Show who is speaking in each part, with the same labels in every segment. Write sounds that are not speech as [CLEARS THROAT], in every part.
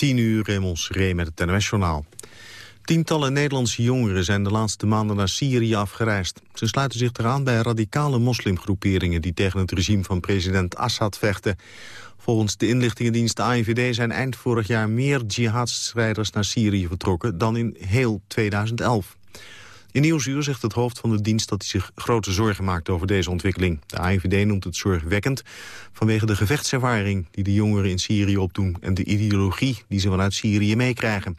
Speaker 1: 10 uur Raymond Ree met het NOS-journaal. Tientallen Nederlandse jongeren zijn de laatste maanden naar Syrië afgereisd. Ze sluiten zich eraan bij radicale moslimgroeperingen... die tegen het regime van president Assad vechten. Volgens de inlichtingendienst AIVD zijn eind vorig jaar... meer jihadstrijders naar Syrië vertrokken dan in heel 2011. In Nieuwsuur zegt het hoofd van de dienst dat hij zich grote zorgen maakt over deze ontwikkeling. De AIVD noemt het zorgwekkend vanwege de gevechtservaring die de jongeren in Syrië opdoen en de ideologie die ze vanuit Syrië meekrijgen.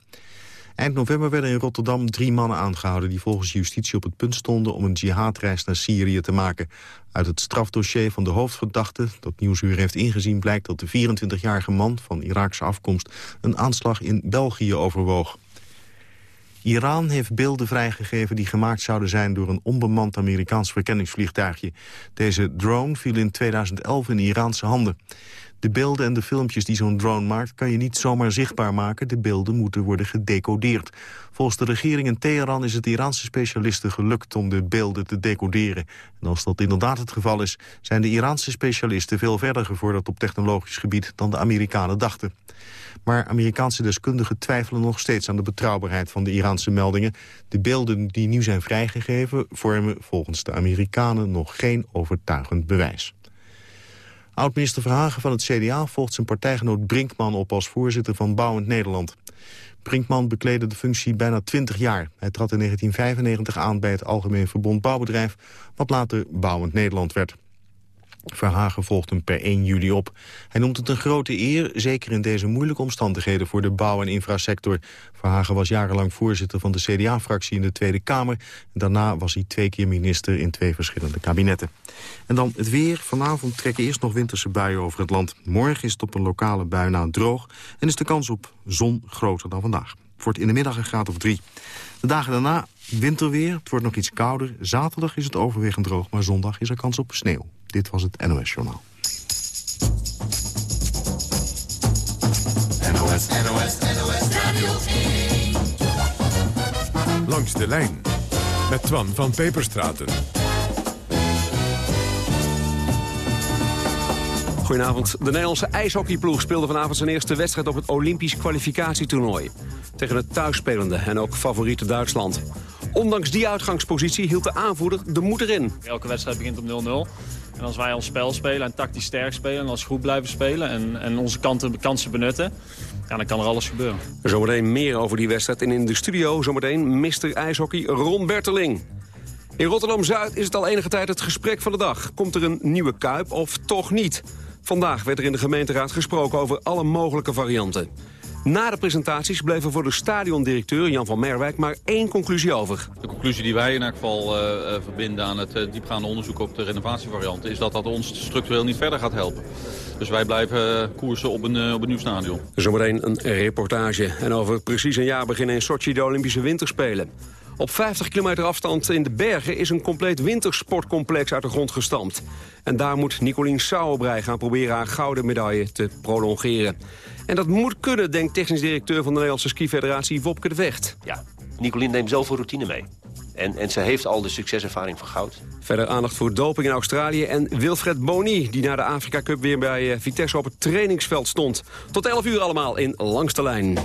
Speaker 1: Eind november werden in Rotterdam drie mannen aangehouden... die volgens justitie op het punt stonden om een jihadreis naar Syrië te maken. Uit het strafdossier van de hoofdverdachte dat Nieuwsuur heeft ingezien... blijkt dat de 24-jarige man van Iraakse afkomst... een aanslag in België overwoog. Iran heeft beelden vrijgegeven die gemaakt zouden zijn... door een onbemand Amerikaans verkenningsvliegtuigje. Deze drone viel in 2011 in Iraanse handen. De beelden en de filmpjes die zo'n drone maakt... kan je niet zomaar zichtbaar maken. De beelden moeten worden gedecodeerd. Volgens de regering in Teheran is het Iraanse specialisten gelukt... om de beelden te decoderen. En als dat inderdaad het geval is... zijn de Iraanse specialisten veel verder gevorderd op technologisch gebied... dan de Amerikanen dachten. Maar Amerikaanse deskundigen twijfelen nog steeds aan de betrouwbaarheid van de Iraanse meldingen. De beelden die nu zijn vrijgegeven vormen volgens de Amerikanen nog geen overtuigend bewijs. Oud-minister Verhagen van het CDA volgt zijn partijgenoot Brinkman op als voorzitter van Bouwend Nederland. Brinkman bekleedde de functie bijna 20 jaar. Hij trad in 1995 aan bij het Algemeen Verbond Bouwbedrijf, wat later Bouwend Nederland werd. Verhagen volgt hem per 1 juli op. Hij noemt het een grote eer, zeker in deze moeilijke omstandigheden voor de bouw- en infrasector. Verhagen was jarenlang voorzitter van de CDA-fractie in de Tweede Kamer. Daarna was hij twee keer minister in twee verschillende kabinetten. En dan het weer. Vanavond trekken eerst nog winterse buien over het land. Morgen is het op een lokale bui na droog en is de kans op zon groter dan vandaag. Het wordt in de middag een graad of drie. De dagen daarna winterweer, het wordt nog iets kouder. Zaterdag is het overwegend droog, maar zondag is er kans op sneeuw. Dit was het NOS Journaal.
Speaker 2: NOS, NOS, NOS Radio 1. Langs de lijn met Twan van Peperstraten.
Speaker 3: Goedenavond. De Nederlandse ijshockeyploeg speelde vanavond zijn eerste wedstrijd op het Olympisch kwalificatietoernooi. Tegen het thuisspelende en ook favoriete Duitsland. Ondanks die uitgangspositie hield de aanvoerder de moed erin.
Speaker 4: Elke wedstrijd begint op 0-0. En als wij ons spel spelen en tactisch sterk spelen en als groep blijven spelen en, en onze kanten, kansen benutten, ja, dan kan er alles gebeuren.
Speaker 3: Zometeen meer over die wedstrijd en in de studio zometeen Mr. IJshockey Ron Berteling. In Rotterdam-Zuid is het al enige tijd het gesprek van de dag. Komt er een nieuwe Kuip of toch niet? Vandaag werd er in de gemeenteraad gesproken over alle mogelijke varianten. Na de presentaties bleef er voor de stadiondirecteur Jan van Merwijk maar één conclusie over.
Speaker 5: De conclusie die wij in elk geval uh, verbinden aan het uh, diepgaande onderzoek op de renovatievarianten... is dat dat ons structureel niet verder gaat helpen. Dus wij blijven koersen op een, op een nieuw stadion.
Speaker 3: Zometeen een reportage. En over precies een jaar beginnen in Sochi de Olympische Winterspelen. Op 50 kilometer afstand in de bergen is een compleet wintersportcomplex uit de grond gestampt. En daar moet Nicolien Sauerbrei gaan proberen haar gouden medaille te prolongeren. En dat moet kunnen, denkt technisch directeur van de Nederlandse Ski-federatie Wopke de Vecht.
Speaker 6: Ja, Nicolien neemt zoveel routine mee. En, en ze heeft al de succeservaring van goud.
Speaker 3: Verder aandacht voor doping in Australië en Wilfred Boni... die na de Afrika Cup weer bij eh, Vitesse op het trainingsveld stond. Tot 11 uur allemaal in Langste Lijn.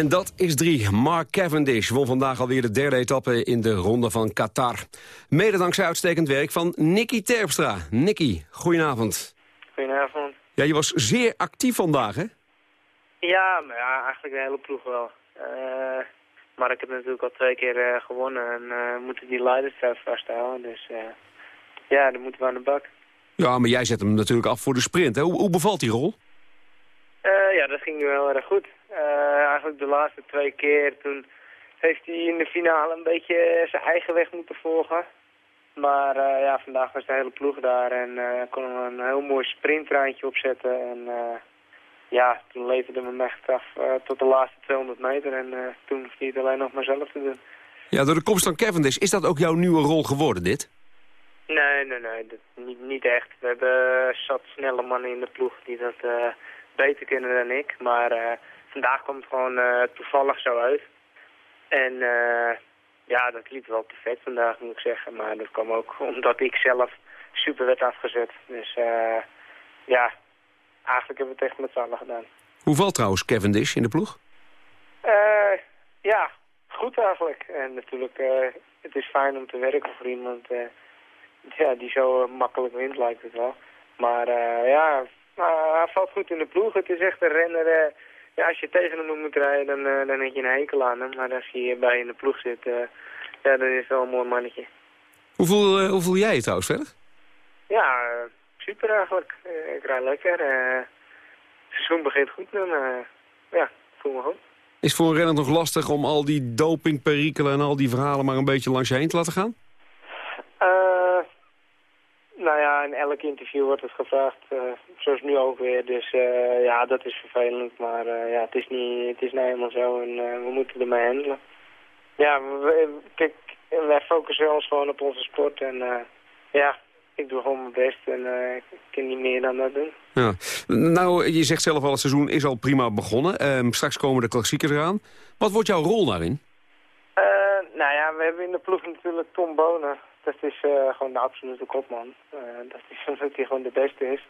Speaker 3: En dat is drie. Mark Cavendish won vandaag alweer de derde etappe in de Ronde van Qatar. Mede dankzij uitstekend werk van Nicky Terpstra. Nicky, goedenavond.
Speaker 7: Goedenavond.
Speaker 3: Ja, je was zeer actief vandaag, hè?
Speaker 7: Ja, maar ja, eigenlijk de hele ploeg wel. Uh, maar ik heb natuurlijk al twee keer uh, gewonnen en uh, moeten die leiderstrui vasthouden. Dus ja, dan moeten we aan de bak.
Speaker 3: Ja, maar jij zet hem natuurlijk af voor de sprint. Hè? Hoe, hoe bevalt die rol?
Speaker 7: ja, dat ging nu wel erg goed. Uh, eigenlijk de laatste twee keer toen heeft hij in de finale een beetje zijn eigen weg moeten volgen. Maar uh, ja, vandaag was de hele ploeg daar en uh, kon een heel mooi sprinttreintje opzetten. En ja, toen leverde me hem echt af tot de laatste 200 meter en toen hoefde hij het alleen nog maar zelf te doen.
Speaker 3: Ja, door de komst van Cavendish, is dat ook jouw nieuwe rol geworden, dit?
Speaker 7: Nee, nee, nee, dat, niet, niet echt. We hebben zat snelle mannen in de ploeg die dat beter kunnen dan ik. Maar vandaag kwam het gewoon uh, toevallig zo uit. En uh, ja, dat liep wel perfect vandaag, moet ik zeggen. Maar dat kwam ook [LAUGHS] omdat ik zelf super werd afgezet. Dus uh, ja, eigenlijk hebben we het echt met z'n allen gedaan.
Speaker 3: Hoe valt trouwens Cavendish in de ploeg?
Speaker 7: Uh, ja, goed eigenlijk. En natuurlijk, uh, het is fijn om te werken voor iemand uh, ja, die zo makkelijk wint, lijkt het wel. Maar ja, hij valt goed in de ploeg. Het is echt een renner... ja, als je tegen hem moet rijden, dan, dan heb je een hekel aan hem. Maar als hij bij in de ploeg zit, ja, dan is het wel een mooi mannetje.
Speaker 3: Hoe voel, hoe voel jij je trouwens verder?
Speaker 7: Ja, super eigenlijk. ik rijd lekker. het seizoen begint goed, dan ja, voel me goed.
Speaker 3: Is voor een renner nog lastig om al die dopingperikelen en al die verhalen maar een beetje langs je heen te laten gaan?
Speaker 7: Uh, nou ja, in elk interview wordt het gevraagd, uh, zoals nu ook weer. Dus uh, ja, dat is vervelend, maar ja, het is, niet, het is nou helemaal zo en we moeten ermee handelen. Ja, we, kijk, wij focussen ons gewoon op onze sport en ja, ik doe gewoon mijn best en ik kan niet meer dan dat doen.
Speaker 3: Nou, je zegt zelf al, het seizoen is al prima begonnen. Um, straks komen de klassiekers eraan. Wat wordt jouw rol daarin?
Speaker 7: Nou ja, we hebben in de ploeg natuurlijk Tom Bonen. Dat is uh, gewoon de absolute kopman. dat is [LAUGHS] omdat hij gewoon de beste is.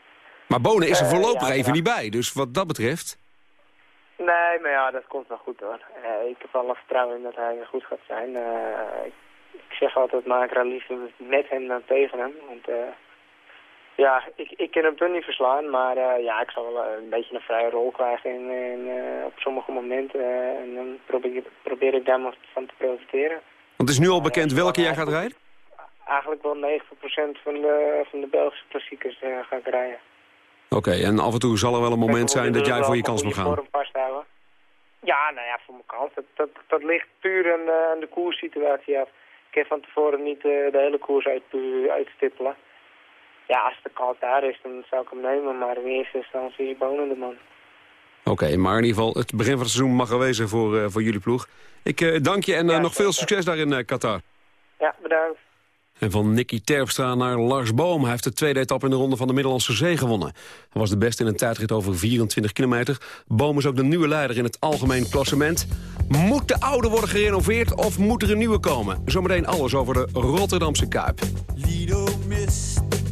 Speaker 3: Maar Bonen is er voorlopig even niet bij, dus wat dat betreft...
Speaker 7: Nee, maar ja, dat komt wel goed hoor. ik heb alle vertrouwen in dat hij goed gaat zijn. ik ik zeg altijd, maak er liever met hem dan tegen hem. Want ja, ik, ik kan hem toch niet verslaan, maar uh, ja, ik zal wel een beetje een vrije rol krijgen in, uh, op sommige momenten. en dan probeer, probeer ik daar maar van te profiteren.
Speaker 3: Want het is nu al bekend welke jij gaat rijden?
Speaker 7: Eigenlijk wel 90% van de, van de Belgische klassiekers ga ik rijden.
Speaker 3: Oké, en af en toe zal er wel een moment zijn dat jij voor je kans moet gaan.
Speaker 7: Ja, nou ja, voor mijn kans. Dat, dat, dat ligt puur aan, aan de koerssituatie af kan van tevoren niet de hele koers uit, uitstippelen. Ja, als de kans daar is, dan zou ik hem nemen. Maar in eerste instantie is Bonen de man.
Speaker 3: Oké, maar in ieder geval, het begin van het seizoen mag er wezen voor, uh, voor jullie ploeg. Ik uh, dank je en ja, nog veel succes daar in Qatar.
Speaker 7: Ja, bedankt.
Speaker 3: En van Nicky Terpstra naar Lars Boom. Hij heeft de tweede etappe in de ronde van de Middellandse Zee gewonnen. Hij was de beste in een tijdrit over 24 kilometer. Boom is ook de nieuwe leider in het algemeen klassement. Moet de oude worden gerenoveerd of moet er een nieuwe komen? Zometeen alles over de Rotterdamse Kuip. Lido missed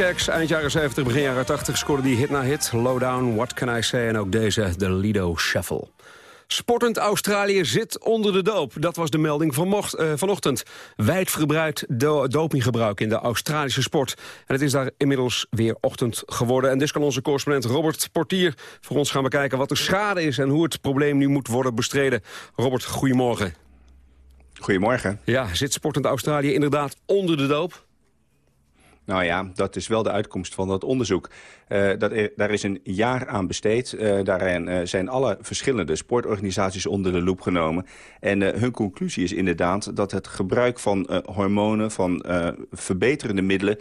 Speaker 3: Eind jaren 70, begin jaren 80 scoorde die hit na hit. Lowdown, What Can I Say en ook deze, de Lido Shuffle. Sportend Australië zit onder de doop. Dat was de melding van mocht, uh, vanochtend. Wijdverbreid do dopinggebruik in de Australische sport. En het is daar inmiddels weer ochtend geworden. En dus kan onze correspondent Robert Portier voor ons gaan bekijken... wat de schade is en hoe het probleem nu moet worden bestreden. Robert, goedemorgen.
Speaker 8: Goedemorgen.
Speaker 3: Ja, zit Sportend Australië inderdaad onder de doop?
Speaker 8: Nou ja, dat is wel de uitkomst van dat onderzoek. Uh, dat daar is een jaar aan besteed. Uh, daarin uh, zijn alle verschillende sportorganisaties onder de loep genomen. En hun conclusie is inderdaad dat het gebruik van hormonen, van verbeterende middelen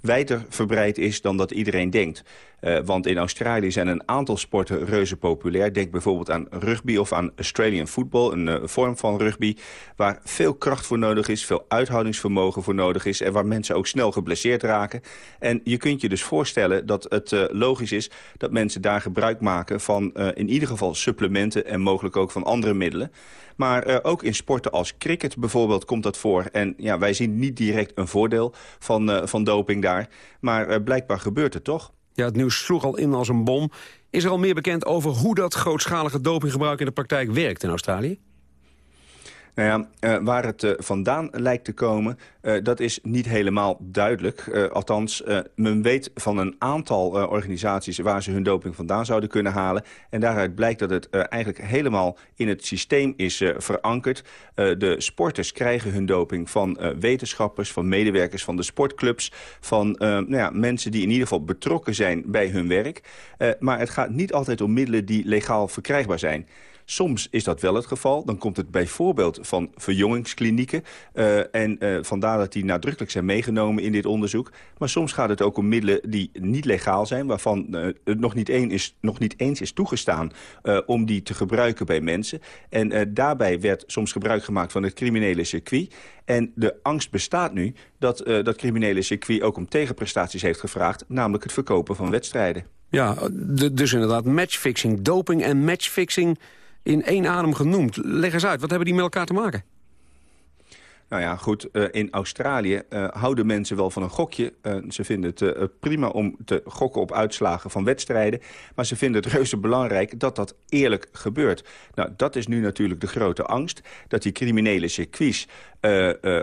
Speaker 8: wijder verbreid is dan dat iedereen denkt. Uh, want in Australië zijn een aantal sporten reuze populair. Denk bijvoorbeeld aan rugby of aan Australian football, een uh, vorm van rugby... waar veel kracht voor nodig is, veel uithoudingsvermogen voor nodig is... en waar mensen ook snel geblesseerd raken. En je kunt je dus voorstellen dat het uh, logisch is dat mensen daar gebruik maken... van in ieder geval supplementen en mogelijk ook van andere middelen. Maar ook in sporten als cricket bijvoorbeeld komt dat voor. En ja, wij zien niet direct een voordeel van, van doping daar. Maar blijkbaar gebeurt het toch.
Speaker 3: Ja, het nieuws sloeg al in als een bom. Is er al meer bekend over hoe dat grootschalige dopinggebruik in de praktijk werkt in Australië?
Speaker 8: Nou ja, uh, waar het uh, vandaan lijkt te komen, uh, dat is niet helemaal duidelijk. althans, men weet van een aantal organisaties waar ze hun doping vandaan zouden kunnen halen. En daaruit blijkt dat het eigenlijk helemaal in het systeem is verankerd. de sporters krijgen hun doping van wetenschappers, van medewerkers van de sportclubs... van nou ja, mensen die in ieder geval betrokken zijn bij hun werk. maar het gaat niet altijd om middelen die legaal verkrijgbaar zijn. Soms is dat wel het geval. Dan komt het bijvoorbeeld van verjongingsklinieken. Uh, en uh, vandaar dat die nadrukkelijk zijn meegenomen in dit onderzoek. Maar soms gaat het ook om middelen die niet legaal zijn... waarvan uh, het nog niet, een is, nog niet eens is toegestaan om die te gebruiken bij mensen. En daarbij werd soms gebruik gemaakt van het criminele circuit. En de angst bestaat nu dat dat criminele circuit ook om tegenprestaties heeft gevraagd... namelijk het verkopen van wedstrijden.
Speaker 3: Ja, dus inderdaad matchfixing, doping en matchfixing in één adem genoemd. Leg eens uit, wat hebben die met elkaar te maken?
Speaker 8: Nou ja, goed. Uh, in Australië uh, houden mensen wel van een gokje. Uh, ze vinden het prima om te gokken op uitslagen van wedstrijden. Maar ze vinden het reuze belangrijk dat dat eerlijk gebeurt. Nou, dat is nu natuurlijk de grote angst. Dat die criminele circuits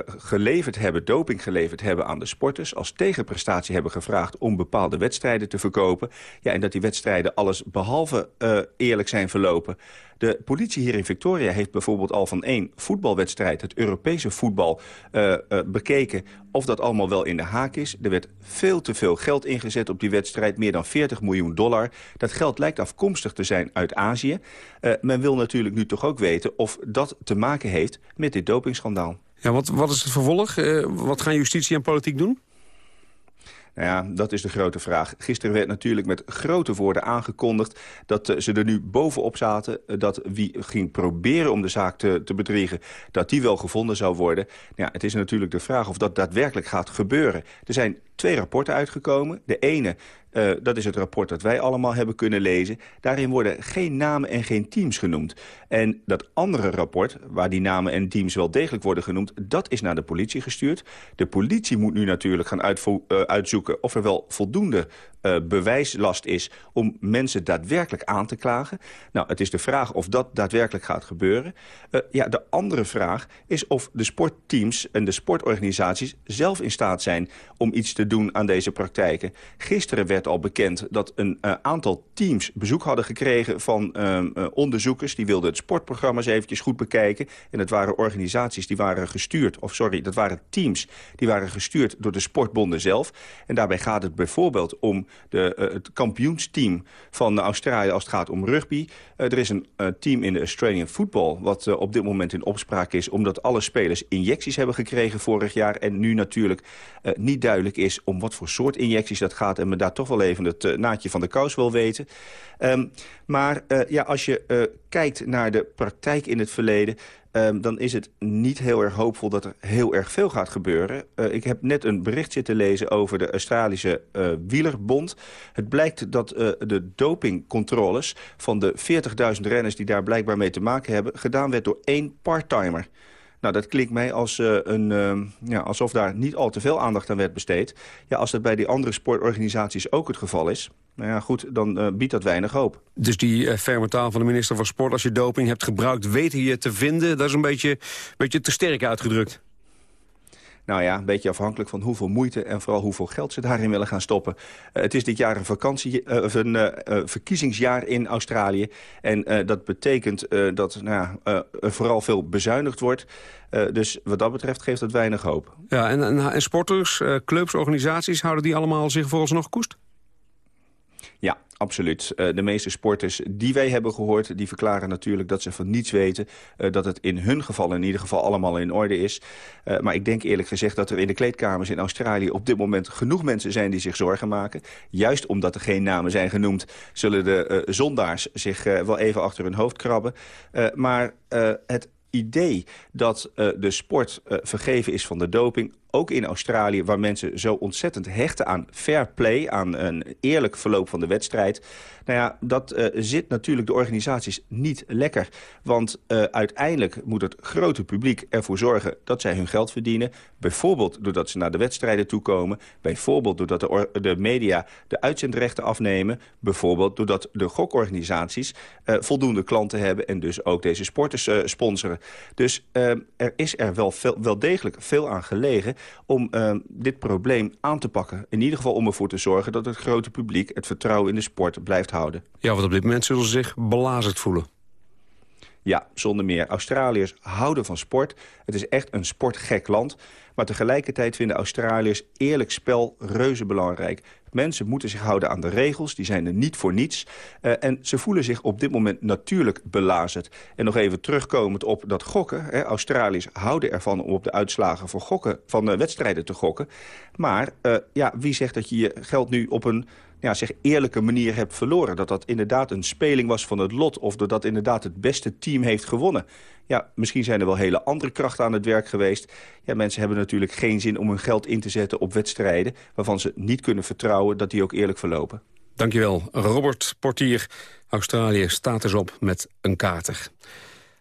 Speaker 8: geleverd hebben, doping geleverd hebben aan de sporters. Als tegenprestatie hebben gevraagd om bepaalde wedstrijden te verkopen. Ja, en dat die wedstrijden alles behalve eerlijk zijn verlopen. De politie hier in Victoria heeft bijvoorbeeld al van één voetbalwedstrijd... het Europese voetbal uh, uh, bekeken of dat allemaal wel in de haak is. Er werd veel te veel geld ingezet op die wedstrijd, meer dan 40 miljoen dollar. Dat geld lijkt afkomstig te zijn uit Azië. Uh, men wil natuurlijk nu toch ook weten of dat te maken heeft met dit dopingschandaal.
Speaker 3: Ja, wat, wat is het vervolg? wat gaan justitie en politiek doen?
Speaker 8: Nou ja, dat is de grote vraag. Gisteren werd natuurlijk met grote woorden aangekondigd... dat uh, ze er nu bovenop zaten. Uh, dat wie ging proberen om de zaak te, te bedriegen... dat die wel gevonden zou worden. Ja, het is natuurlijk de vraag of dat daadwerkelijk gaat gebeuren. Er zijn twee rapporten uitgekomen. De ene uh, dat is het rapport dat wij allemaal hebben kunnen lezen. Daarin worden geen namen en geen teams genoemd. En dat andere rapport, waar die namen en teams wel degelijk worden genoemd... dat is naar de politie gestuurd. De politie moet nu natuurlijk gaan uh, uitzoeken of er wel voldoende uh, bewijslast is... om mensen daadwerkelijk aan te klagen. Nou, het is de vraag of dat daadwerkelijk gaat gebeuren. Ja, de andere vraag is of de sportteams en de sportorganisaties... zelf in staat zijn om iets te doen aan deze praktijken. Gisteren werd al bekend dat een uh, aantal teams bezoek hadden gekregen... van onderzoekers, die wilden het sportprogramma's eventjes goed bekijken. En het waren organisaties die waren gestuurd... of sorry, dat waren teams die waren gestuurd door de sportbonden zelf. En daarbij gaat het bijvoorbeeld om de, uh, het kampioensteam van Australië als het gaat om rugby. Er is een team in de Australian Football wat op dit moment in opspraak is... omdat alle spelers injecties hebben gekregen vorig jaar... en nu natuurlijk niet duidelijk is om wat voor soort injecties dat gaat... en men daar toch wel even het naadje van de kous wil weten. Um, maar ja, als je kijkt naar de praktijk in het verleden... Um, dan is het niet heel erg hoopvol dat er heel erg veel gaat gebeuren. Ik heb net een bericht zitten lezen over de Australische Wielerbond. Het blijkt dat de dopingcontroles van de 40.000 renners... die daar blijkbaar mee te maken hebben... gedaan werd door één parttimer. Nou, dat klinkt mij als, een, ja, alsof daar niet al te veel aandacht aan werd besteed. Ja, als dat bij die andere sportorganisaties ook het geval is... Nou ja, goed, dan biedt dat weinig hoop.
Speaker 3: Dus die ferme taal van de minister van Sport... als je doping hebt gebruikt, weten je te vinden... dat is een beetje, beetje te sterk uitgedrukt.
Speaker 8: Nou ja, een beetje afhankelijk van hoeveel moeite en vooral hoeveel geld ze daarin willen gaan stoppen. Uh, het is dit jaar een, vakantie, uh, of een uh, verkiezingsjaar in Australië. En dat betekent dat nou, vooral veel bezuinigd wordt. dus wat dat betreft geeft het weinig hoop.
Speaker 3: Ja, en, en, en sporters, clubs, organisaties, houden die allemaal zich vooralsnog koest?
Speaker 8: Ja, absoluut. Uh, de meeste sporters die wij hebben gehoord... die verklaren natuurlijk dat ze van niets weten... Uh, dat het in hun geval in ieder geval allemaal in orde is. Uh, maar ik denk eerlijk gezegd dat er in de kleedkamers in Australië... op dit moment genoeg mensen zijn die zich zorgen maken. Juist omdat er geen namen zijn genoemd... zullen de zondaars zich wel even achter hun hoofd krabben. maar het idee dat de sport vergeven is van de doping ook in Australië, waar mensen zo ontzettend hechten aan fair play... aan een eerlijk verloop van de wedstrijd... Nou ja, dat uh, zit natuurlijk de organisaties niet lekker. Want uh, uiteindelijk moet het grote publiek ervoor zorgen dat zij hun geld verdienen. Bijvoorbeeld doordat ze naar de wedstrijden toekomen. Bijvoorbeeld doordat de, de media de uitzendrechten afnemen. Bijvoorbeeld doordat de gokorganisaties uh, voldoende klanten hebben... en dus ook deze sporters sponsoren. Dus er is er wel, wel degelijk veel aan gelegen om dit probleem aan te pakken. In ieder geval om ervoor te zorgen dat het grote publiek... het vertrouwen in de sport blijft houden.
Speaker 3: Ja, want op dit moment zullen ze zich belazerd voelen.
Speaker 8: Ja, zonder meer. Australiërs houden van sport. Het is echt een sportgek land. Maar tegelijkertijd vinden Australiërs eerlijk spel reuze belangrijk. Mensen moeten zich houden aan de regels, die zijn er niet voor niets. Uh, en ze voelen zich op dit moment natuurlijk belazerd. En nog even terugkomend op dat gokken. Hè, Australiërs houden ervan om op de uitslagen van, gokken, van uh, wedstrijden te gokken. Maar uh, ja, wie zegt dat je je geld nu op een ja, zeg, eerlijke manier hebt verloren. Dat dat inderdaad een speling was van het lot... of dat inderdaad het beste team heeft gewonnen. Ja, misschien zijn er wel hele andere krachten aan het werk geweest. Ja, mensen hebben natuurlijk geen zin om hun geld in te zetten op wedstrijden... waarvan ze niet kunnen vertrouwen dat die ook eerlijk verlopen.
Speaker 3: Dankjewel, Robert Portier. Australië staat dus op met een kater.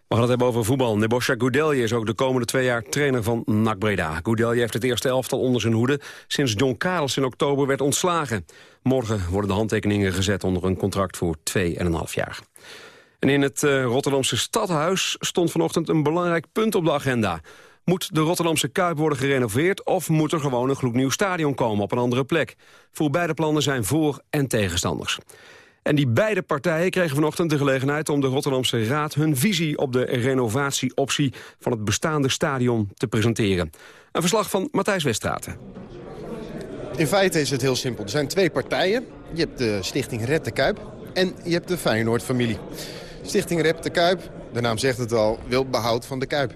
Speaker 3: We gaan het hebben over voetbal. Nebosja Goudelje is ook de komende twee jaar trainer van NAC Breda. Goudelje heeft het eerste elftal onder zijn hoede... sinds John Karels in oktober werd ontslagen. Morgen worden de handtekeningen gezet onder een contract voor 2,5 jaar. En in het uh, Rotterdamse stadhuis stond vanochtend een belangrijk punt op de agenda. Moet de Rotterdamse Kuip worden gerenoveerd... of moet er gewoon een gloednieuw stadion komen op een andere plek? Voor beide plannen zijn voor- en tegenstanders. En die beide partijen kregen vanochtend de gelegenheid om de Rotterdamse Raad hun visie op de renovatieoptie van het bestaande stadion te presenteren. Een verslag van Matthijs Westraten.
Speaker 9: In feite is het heel simpel. Er zijn twee partijen. Je hebt de stichting Red de Kuip en je hebt de Feyenoord-familie. Stichting Red de Kuip, de naam zegt het al, wil behoud van de Kuip.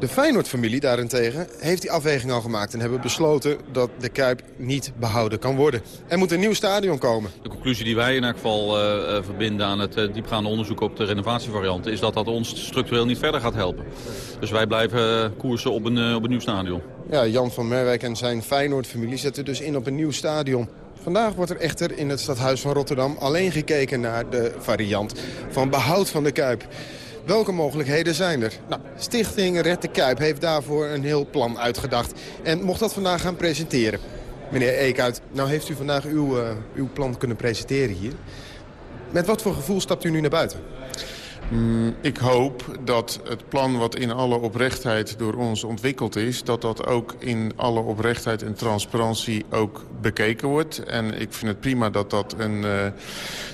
Speaker 9: De Feyenoord-familie daarentegen heeft die afweging al gemaakt... en hebben besloten dat de Kuip niet behouden kan worden. Er moet een nieuw stadion komen.
Speaker 5: De conclusie die wij in elk geval uh, verbinden aan het uh, diepgaande onderzoek op de renovatievariant... is dat dat ons structureel niet verder gaat helpen. Dus wij blijven koersen op een, op een nieuw stadion.
Speaker 9: Ja, Jan van Merwijk en zijn Feyenoord-familie zetten dus in op een nieuw stadion. Vandaag wordt er echter in het stadhuis van Rotterdam alleen gekeken naar de variant van behoud van de Kuip. Welke mogelijkheden zijn er? Nou, Stichting Red de Kuip heeft daarvoor een heel plan uitgedacht. En mocht dat vandaag gaan presenteren. Meneer Eekhout, nou heeft u vandaag uw, uh, uw plan kunnen presenteren hier. Met wat voor gevoel stapt u nu naar buiten?
Speaker 10: Mm, ik hoop dat het plan wat in alle oprechtheid door ons ontwikkeld is... dat dat ook in alle oprechtheid en transparantie ook bekeken wordt. En ik vind het prima dat dat een uh,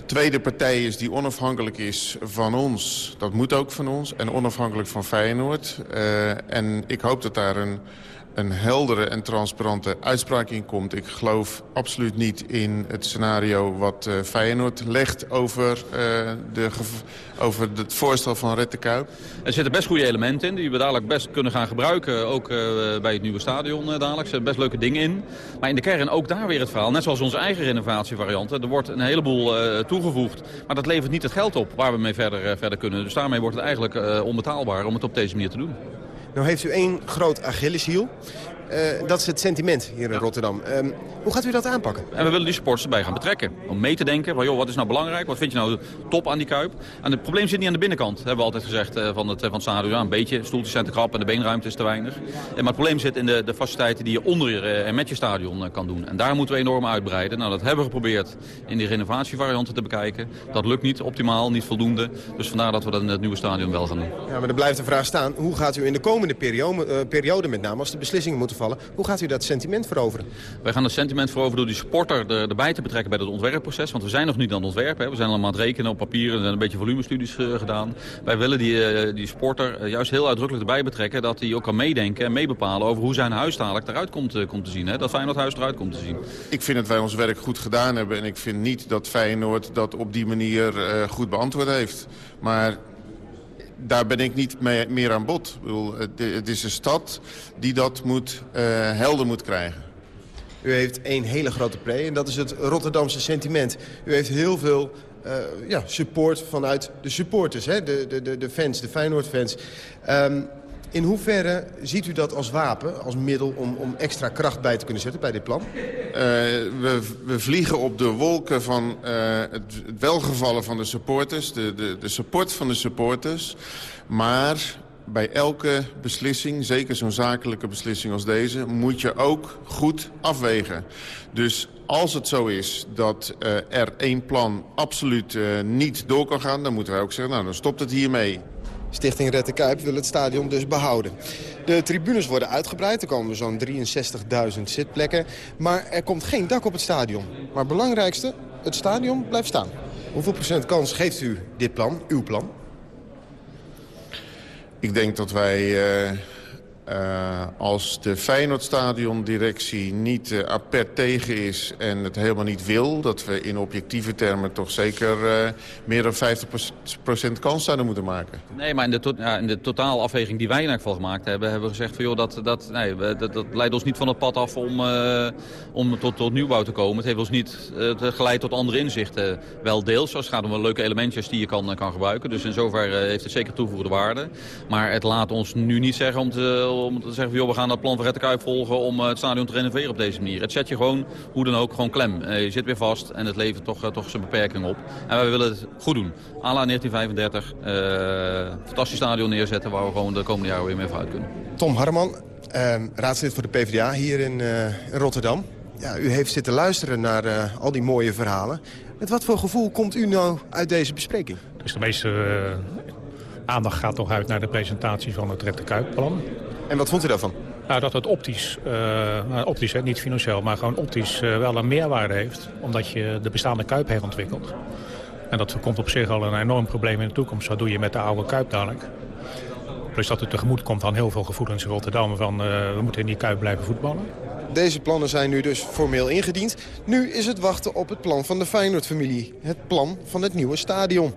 Speaker 10: tweede partij is die onafhankelijk is van ons. Dat moet ook van ons. En onafhankelijk van Feyenoord. Uh, en ik hoop dat daar een een heldere en transparante uitspraak in komt. Ik geloof absoluut niet in het scenario wat uh, Feyenoord legt over, uh, de over het voorstel van Red Kuip.
Speaker 5: Er zitten best goede elementen in die we dadelijk best kunnen gaan gebruiken. Ook uh, bij het nieuwe stadion dadelijk. Er zitten best leuke dingen in. Maar in de kern ook daar weer het verhaal. Net zoals onze eigen renovatievarianten. Er wordt een heleboel toegevoegd. Maar dat levert niet het geld op waar we mee verder, verder kunnen. Dus daarmee wordt het eigenlijk onbetaalbaar om het op deze manier te doen.
Speaker 9: Nou heeft u één groot Achilleshiel. Eh, dat is het sentiment hier in Rotterdam. Ehm, hoe gaat u dat aanpakken?
Speaker 5: En we willen die sporters erbij gaan betrekken. Om mee te denken, van, joh, wat is nou belangrijk? Wat vind je nou top aan die Kuip? En het probleem zit niet aan de binnenkant, hebben we altijd gezegd eh, van, het, van het stadion. Ja, een beetje, stoeltjes zijn te krap en de beenruimte is te weinig. En, maar het probleem zit in de, de faciliteiten die je onder je en met je stadion kan doen. En daar moeten we enorm uitbreiden. Nou, dat hebben we geprobeerd in die renovatievarianten te bekijken. Dat lukt niet optimaal, niet voldoende. Dus vandaar dat we dat in het nieuwe stadion wel gaan doen.
Speaker 9: Ja, maar er blijft de vraag staan, hoe gaat u in de komende periode, uh, periode met name, als de beslissingen moeten vallen, hoe gaat u dat sentiment veroveren?
Speaker 5: Wij gaan het sentiment veroveren door die sporter er, erbij te betrekken bij het ontwerpproces. Want we zijn nog niet aan het ontwerpen. Hè. We zijn allemaal aan het rekenen op papier. Er zijn een beetje volumestudies uh, gedaan. Wij willen die, uh, die sporter juist heel uitdrukkelijk erbij betrekken. Dat hij ook kan meedenken en meebepalen over hoe zijn huis dadelijk eruit komt, komt te zien. Hè. Dat Feyenoord huis eruit komt te zien.
Speaker 10: Ik vind dat wij ons werk goed gedaan hebben. En ik vind niet dat Feyenoord dat op die manier goed beantwoord heeft. Maar daar ben ik niet mee, meer aan bod. Bedoel, het, is een stad die dat moet, uh, helder moet krijgen.
Speaker 9: U heeft één hele grote pre en dat is het Rotterdamse sentiment. U heeft heel veel uh, ja, support vanuit de supporters, hè? De, de, de, fans, de Feyenoord-fans. Um, in hoeverre ziet u dat als wapen, als middel om, om extra kracht bij te kunnen zetten bij dit plan? Uh,
Speaker 10: we, we, vliegen op de wolken van uh, het, welgevallen van de supporters, de, de, de support van de supporters. Maar bij elke beslissing, zeker zo'n zakelijke beslissing als deze... moet je ook goed afwegen. Dus als het zo is dat uh, er één plan absoluut niet door kan gaan... dan moeten wij ook zeggen, nou, dan stopt het hiermee.
Speaker 9: Stichting Red de Kuip wil het stadion dus behouden. De tribunes worden uitgebreid, er komen zo'n 63.000 zitplekken. Maar er komt geen dak op het stadion. Maar het belangrijkste, het stadion blijft staan. Hoeveel procent kans geeft u dit plan, uw plan?
Speaker 10: Ik denk dat wij... Uh uh, als de Feyenoordstadion-directie niet uh, apert tegen is en het helemaal niet wil... dat we in objectieve termen toch zeker uh, meer dan 50% kans zouden moeten maken.
Speaker 5: Nee, maar in de, ja, in de totaalafweging die wij in geval gemaakt hebben... hebben we gezegd van joh, dat, dat, nee, dat, dat leidt ons niet van het pad af om, om tot, tot nieuwbouw te komen. Het heeft ons niet geleid tot andere inzichten. Wel deels, zoals het gaat om leuke elementjes die je kan, kan gebruiken. Dus in zover heeft het zeker toevoegde waarde. Maar het laat ons nu niet zeggen om te om te zeggen, joh, we gaan dat plan van Red Kuip volgen om eh, het stadion te renoveren op deze manier. Het zet je gewoon, hoe dan ook, gewoon klem. Eh, je zit weer vast en het levert toch, eh, toch zijn beperking op. En wij willen het goed doen. Ala 1935, fantastisch stadion neerzetten waar we gewoon de komende jaren weer mee vooruit kunnen.
Speaker 9: Tom Harman, ehm, raadslid voor de PvdA hier in, in Rotterdam. Ja, u heeft zitten luisteren naar al die mooie verhalen. Met wat voor gevoel komt u nou uit deze bespreking?
Speaker 11: Dus de meeste aandacht gaat toch uit naar de presentatie van het Red de Kuip-plan.
Speaker 9: En wat vond u daarvan?
Speaker 11: Nou, dat het optisch, uh, optisch hè, niet financieel, maar gewoon optisch uh, wel een meerwaarde heeft. Omdat je de bestaande Kuip herontwikkelt. En dat komt op zich al een enorm probleem in de toekomst. Wat doe je met de oude Kuip dadelijk? Plus dat het tegemoet komt aan heel veel gevoelens in Rotterdam van uh, we moeten in die Kuip blijven voetballen.
Speaker 9: Deze plannen zijn nu dus formeel ingediend. Nu is het wachten op het plan van de Feyenoord-familie. Het plan van het nieuwe stadion.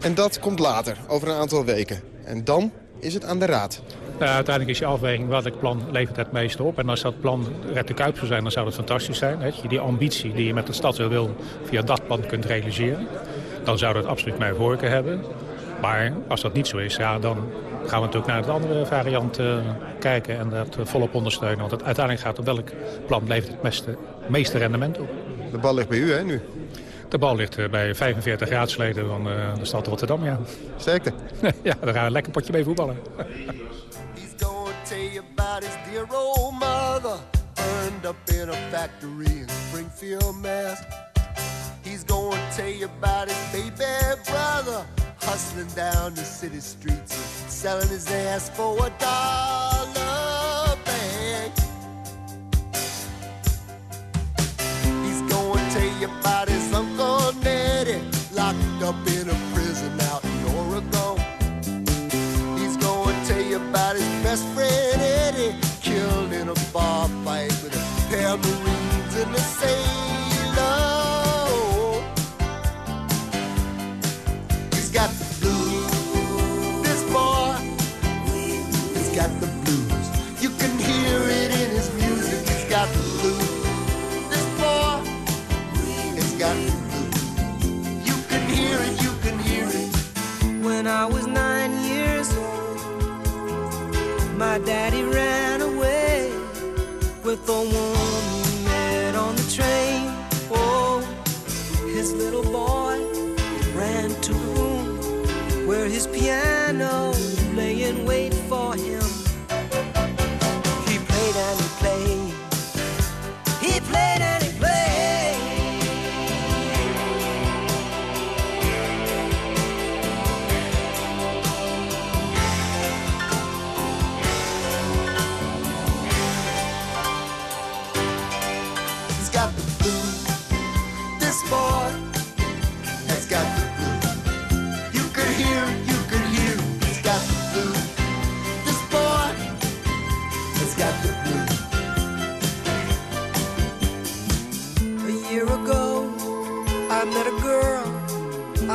Speaker 9: En dat komt later, over een aantal weken. En dan is het aan de Raad.
Speaker 11: Nou, uiteindelijk is je afweging welk plan levert het meeste op. En als dat plan Red de Kuip zou zijn, dan zou dat fantastisch zijn. Dat je die ambitie die je met de stad wil via dat plan kunt realiseren. Dan zou dat absoluut mijn voorkeur hebben. Maar als dat niet zo is, ja, dan gaan we natuurlijk naar de andere variant uh, kijken en dat volop ondersteunen. Want het, uiteindelijk gaat om welk plan levert het meeste, meeste rendement op.
Speaker 9: De bal ligt bij u, hè, nu?
Speaker 11: De bal ligt eh, bij 45 raadsleden van de stad Rotterdam, ja.
Speaker 9: Sterkte. [LAUGHS]
Speaker 11: ja, daar gaan we een lekker potje mee voetballen. [LAUGHS] about his dear old mother, burned up in a factory in Springfield, Mass. He's gonna tell you about his baby brother, hustling down the city streets and selling his ass for a dollar bag. He's gonna tell you about his Daddy ran away
Speaker 12: with the one.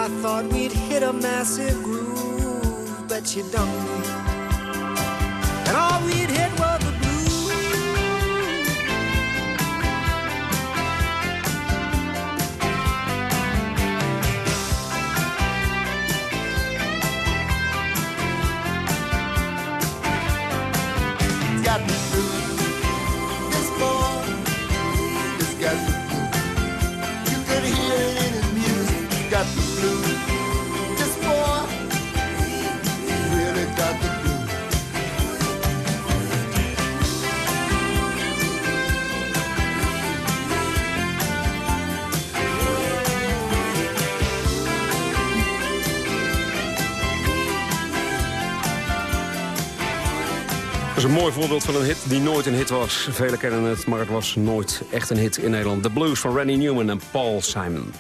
Speaker 12: I thought we'd hit a massive groove, but you me. And all we'd hit
Speaker 3: mooi voorbeeld van een hit die nooit een hit was. Velen kennen het, maar het was nooit echt een hit in Nederland. The Blues van Randy Newman en Paul Simon.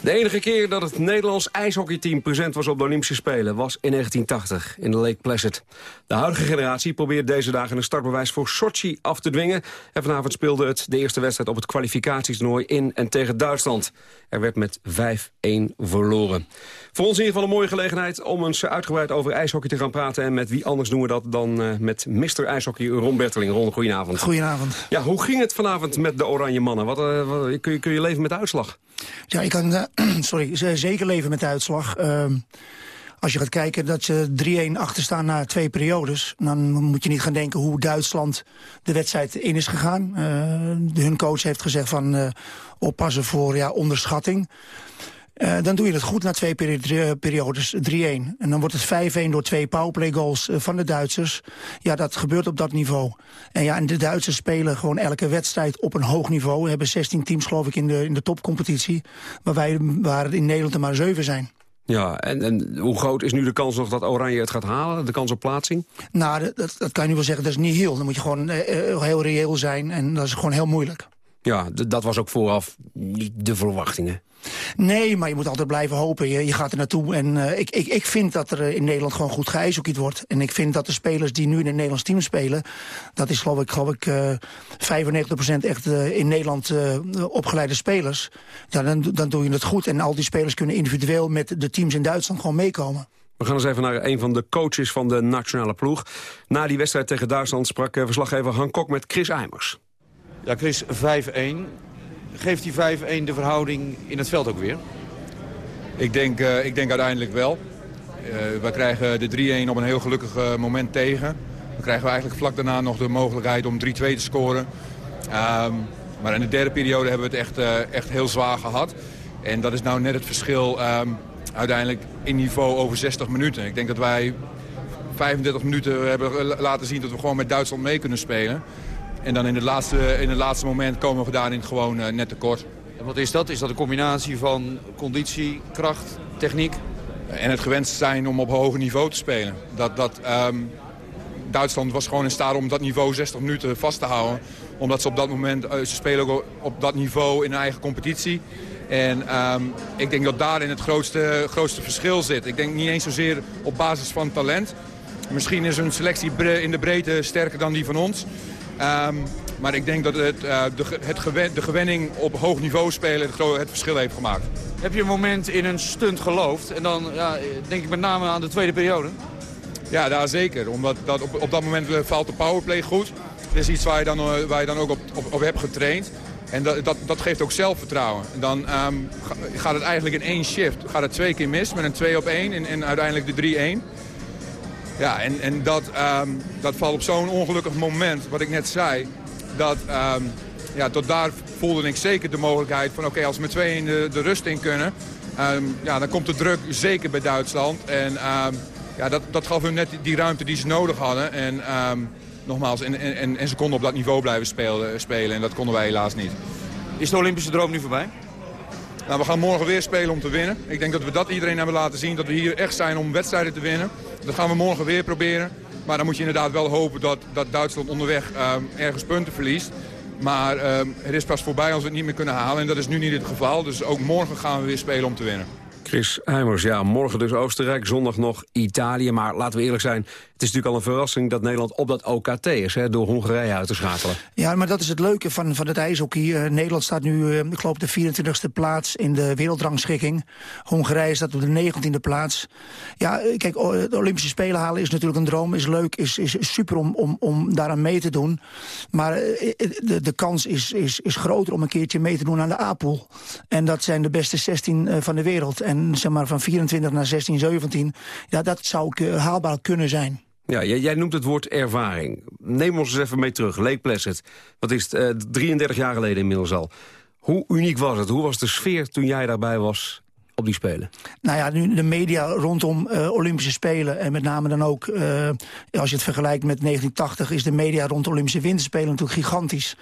Speaker 3: De enige keer dat het Nederlands ijshockeyteam present was op de Olympische Spelen was in 1980 in de Lake Placid. De huidige generatie probeert deze dagen een startbewijs voor Sochi af te dwingen. En vanavond speelde het de eerste wedstrijd op het kwalificatietoernooi in en tegen Duitsland. Er werd met 5-1 verloren. Voor ons in ieder geval een mooie gelegenheid om eens uitgebreid over ijshockey te gaan praten. En met wie anders doen we dat dan eh, met Mr. IJshockey Ron Berteling. Ron, goedenavond.
Speaker 13: Goedenavond.
Speaker 3: Ja, hoe ging het vanavond met de Oranje Mannen? Wat, eh, wat- kun, je, kun je leven met de uitslag?
Speaker 13: Ja, ik kan eh, [CLEARS THROAT] sorry, zeker leven met de uitslag. Ehm, als je gaat kijken dat ze 3-1 achterstaan na twee periodes... dan moet je niet gaan denken hoe Duitsland de wedstrijd in is gegaan. Eh, hun coach heeft gezegd van eh, oppassen voor ja, onderschatting. Eh, dan doe je het goed na twee peri- drie- periodes, 3-1. En dan wordt het 5-1 door twee powerplay goals eh, van de Duitsers. Ja, dat gebeurt op dat niveau. En ja, en de Duitsers spelen gewoon elke wedstrijd op een hoog niveau. We hebben 16 teams geloof ik in de, in de topcompetitie. Waar wij waar in Nederland er maar 7 zijn.
Speaker 3: Ja, en, en hoe groot is nu de kans nog dat Oranje het gaat halen? De kans op plaatsing?
Speaker 13: Nou, dat- dat, kan je nu wel zeggen, dat is niet heel. Dan moet je gewoon eh, eh, heel reëel zijn en dat is gewoon heel moeilijk.
Speaker 3: Ja, dat was ook vooraf niet de verwachtingen.
Speaker 13: Nee, maar je moet altijd blijven hopen. Je, je gaat er naartoe. En eh, ik, ik, ik vind dat er in Nederland gewoon goed geijshockeyd wordt. En ik vind dat de spelers die nu in het Nederlands team spelen... dat is geloof ik, geloof ik eh 95% echt eh, in Nederland eh, opgeleide spelers. Ja, dan, dan doe je het goed. En al die spelers kunnen individueel met de teams in Duitsland gewoon meekomen.
Speaker 3: We gaan eens even naar een van de coaches van de nationale ploeg. Na die wedstrijd tegen Duitsland sprak verslaggever Han Kok met Chris Eimers.
Speaker 14: Ja, Chris, 5-1. Geeft die 5-1 de verhouding in het veld ook weer?
Speaker 15: Ik denk, eh, ik denk uiteindelijk wel. Eh we krijgen de 3-1 op een heel gelukkig eh, moment tegen. Dan krijgen we eigenlijk vlak daarna nog de mogelijkheid om 3-2 te scoren. Ehm, maar in de derde periode hebben we het echt, echt heel zwaar gehad. En dat is nou net het verschil ehm, uiteindelijk in niveau over 60 minuten. Ik denk dat wij 35 minuten hebben laten zien dat we gewoon met Duitsland mee kunnen spelen. En dan in het laatste, in het laatste moment komen we daarin gewoon eh, net tekort.
Speaker 14: En wat is dat? Is dat een combinatie van conditie, kracht, techniek?
Speaker 15: En het gewend zijn om op hoger niveau te spelen. Dat, dat, ehm, Duitsland was gewoon in staat om dat niveau 60 minuten vast te houden. Omdat ze op dat moment, eh, ze spelen ook op dat niveau in hun eigen competitie. En ehm, ik denk dat daarin het grootste, grootste verschil zit. Ik denk niet eens zozeer op basis van talent. Misschien is hun selectie in de breedte sterker dan die van ons. Ehm, maar ik denk dat het, eh, de, het gewen, de gewenning op hoog niveau spelen het, het verschil heeft gemaakt.
Speaker 14: Heb je een moment in een stunt geloofd? En dan ja, denk ik met name aan de tweede periode.
Speaker 15: Ja, daar zeker. Omdat dat op, op dat moment eh, valt de powerplay goed. Dat is iets waar je dan, eh, waar je dan ook op, op, op hebt getraind. En dat, dat, dat geeft ook zelfvertrouwen. En dan ehm, ga- gaat het eigenlijk in één shift. Gaat het twee keer mis met een 2 op 1 en, en uiteindelijk de 3-1. Ja, en, en dat, ehm, dat valt op zo'n ongelukkig moment, wat ik net zei. Dat, ehm, ja, tot daar voelde ik zeker de mogelijkheid van... oké, als we met twee in de, de rust in kunnen... ehm, ja, dan komt de druk zeker bij Duitsland. En ja, dat, dat gaf hun net die, ruimte die ze nodig hadden. En nogmaals, en, en, en ze konden op dat niveau blijven spelen, spelen. En dat konden wij helaas niet.
Speaker 14: Is de Olympische droom nu voorbij?
Speaker 15: Nou, we gaan morgen weer spelen om te winnen. Ik denk dat we dat iedereen hebben laten zien. Dat we hier echt zijn om wedstrijden te winnen. Dat gaan we morgen weer proberen. Maar dan moet je inderdaad wel hopen dat, dat Duitsland onderweg ehm, ergens punten verliest. Maar ehm, het is pas voorbij als we het niet meer kunnen halen. En dat is nu niet het geval. Dus ook morgen gaan we weer spelen om te winnen.
Speaker 3: Chris Eimers, ja, morgen dus Oostenrijk, zondag nog Italië. Maar laten we eerlijk zijn, Het is natuurlijk al een verrassing dat Nederland op dat OKT is... Hè, door Hongarije uit te schakelen.
Speaker 13: Ja, maar dat is het leuke van, van het ijshockey. Eh, Nederland staat nu, eh, ik geloof, de 24e plaats in de wereldrangschikking. Hongarije staat op de 19e plaats. Ja, eh, kijk, de Olympische Spelen halen is natuurlijk een droom, is leuk, is, is super om, om, om daaraan mee te doen. Maar de, de kans is, is, is groter om een keertje mee te doen aan de A-pool. En dat zijn de beste 16 eh, van de wereld. En zeg maar van 24 naar 16, 17, ja, dat zou haalbaar kunnen zijn.
Speaker 3: Ja, jij, noemt het woord ervaring. Neem ons eens even mee terug. Lake Placid, wat is het, eh, 33 jaar geleden inmiddels al. Hoe uniek was het? Hoe was de sfeer toen jij daarbij was op die Spelen?
Speaker 13: Nou ja, nu de media rondom eh, Olympische Spelen... en met name dan ook, eh, als je het vergelijkt met 1980... is de media rond Olympische Winterspelen natuurlijk gigantisch.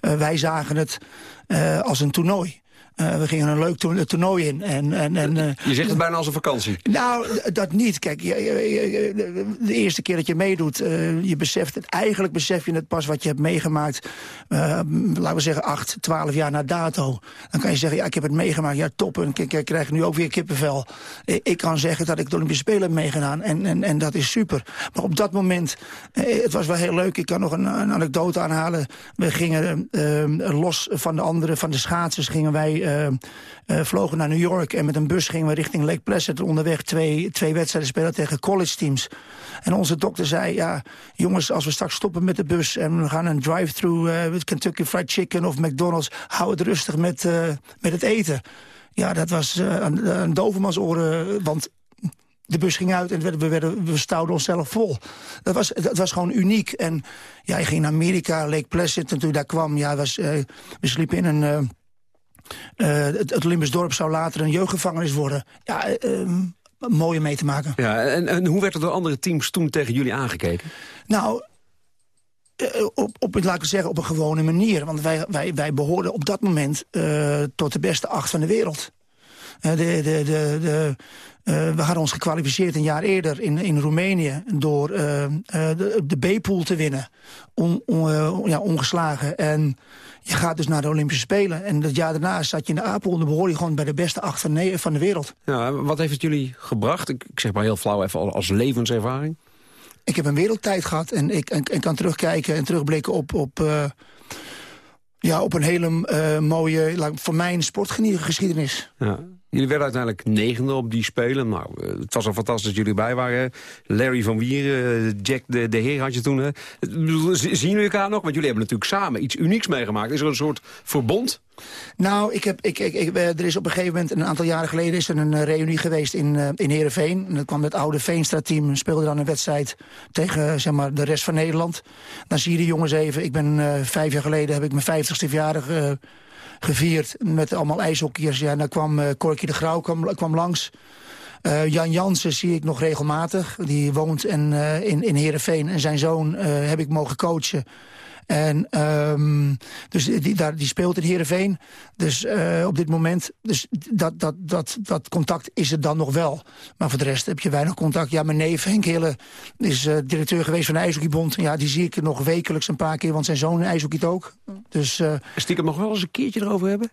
Speaker 13: Eh, wij zagen het eh, als een toernooi. Eh, we gingen een leuk to- toernooi in. En, en, en, eh,
Speaker 3: Je zegt het bijna als een vakantie.
Speaker 13: nou, dat niet. Kijk, je, de eerste keer dat je meedoet, eh, je beseft het. Eigenlijk besef je het pas wat je hebt meegemaakt. eh, laten we zeggen, acht, twaalf jaar na dato. Dan kan je zeggen, ja, ik heb het meegemaakt. Ja, top. En ik, ik krijg nu ook weer kippenvel. Ik, ik kan zeggen dat ik de Olympische Spelen heb meegedaan. En, en, en dat is super. Maar op dat moment, eh, het was wel heel leuk. Ik kan nog een, een anekdote aanhalen. We gingen eh, los van de anderen, van de schaatsers, gingen wij... eh, eh, vlogen naar New York en met een bus gingen we richting Lake Placid. Onderweg twee, twee wedstrijden spelen tegen college teams. En onze dokter zei, ja, jongens, als we straks stoppen met de bus... en we gaan een drive-thru eh, Kentucky Fried Chicken of McDonald's... hou het rustig met, met het eten. Ja, dat was een, een dovermansoren, want de bus ging uit en we, we, werden, we stouwden onszelf vol. Dat was, dat was gewoon uniek. En ja, ging naar Amerika, Lake Placid, en toen daar kwam... Ja, was, we sliepen in een... het, het Olympisch dorp zou later een jeugdgevangenis worden. Ja, eh, eh, mooi om mee te maken.
Speaker 3: Ja, en, en hoe werd er door andere teams toen tegen jullie aangekeken?
Speaker 13: Nou, eh, op, op, laat ik zeggen, op een gewone manier. Want wij, wij, wij behoorden op dat moment eh, tot de beste acht van de wereld. Eh, de, de, de, de, eh, we hadden ons gekwalificeerd een jaar eerder in, in Roemenië... door eh, eh, de, de B-pool te winnen, on, on- eh, ja, ongeslagen. En je gaat dus naar de Olympische Spelen. En dat jaar daarna zat je in de A-pool... en dan behoorde je gewoon bij de beste acht van, de wereld.
Speaker 3: Ja, wat heeft het jullie gebracht? Ik, ik zeg maar heel flauw even als levenservaring.
Speaker 13: Ik heb een wereldtijd gehad en ik, en, en kan terugkijken en terugblikken op, op, eh, ja, op een hele eh, mooie, voor mij een sportgeschiedenis.
Speaker 3: Ja. Jullie werden uiteindelijk negende op die Spelen. Nou, eh, het was al fantastisch dat jullie bij waren. Larry van Wieren, eh, Jack de, de Heer had je toen. hè. Z- Zien jullie elkaar nog? Want jullie hebben natuurlijk samen iets unieks meegemaakt. Is er een soort verbond?
Speaker 13: Nou, ik heb, ik, ik, eh, er is op een gegeven moment, een aantal jaren geleden... is er een eh, reunie geweest in, eh, in Heerenveen. En dat kwam het oude Veenstra-team en speelde dan een wedstrijd... tegen eh, zeg maar, de rest van Nederland. Dan zie je die jongens even. Ik ben eh, vijf jaar geleden, heb ik mijn vijftigste verjaardag... eh, gevierd met allemaal ijshockeyers. Ja, en dan kwam Corky de Grauw kwam, kwam langs. Eh, Jan Jansen zie ik nog regelmatig. Die woont en, eh, in, in Heerenveen. En zijn zoon heb ik mogen coachen. En ehm, dus die, daar, die speelt in Heerenveen. Dus eh, op dit moment, dus dat, dat, dat, dat contact is er dan nog wel. Maar voor de rest heb je weinig contact. Ja, mijn neef Henk Hille is eh, directeur geweest van de IJshockeybond. Ja, die zie ik nog wekelijks een paar keer, want zijn zoon ijshockeyt ook. Dus, eh,
Speaker 3: Stiekem nog wel eens een keertje erover hebben?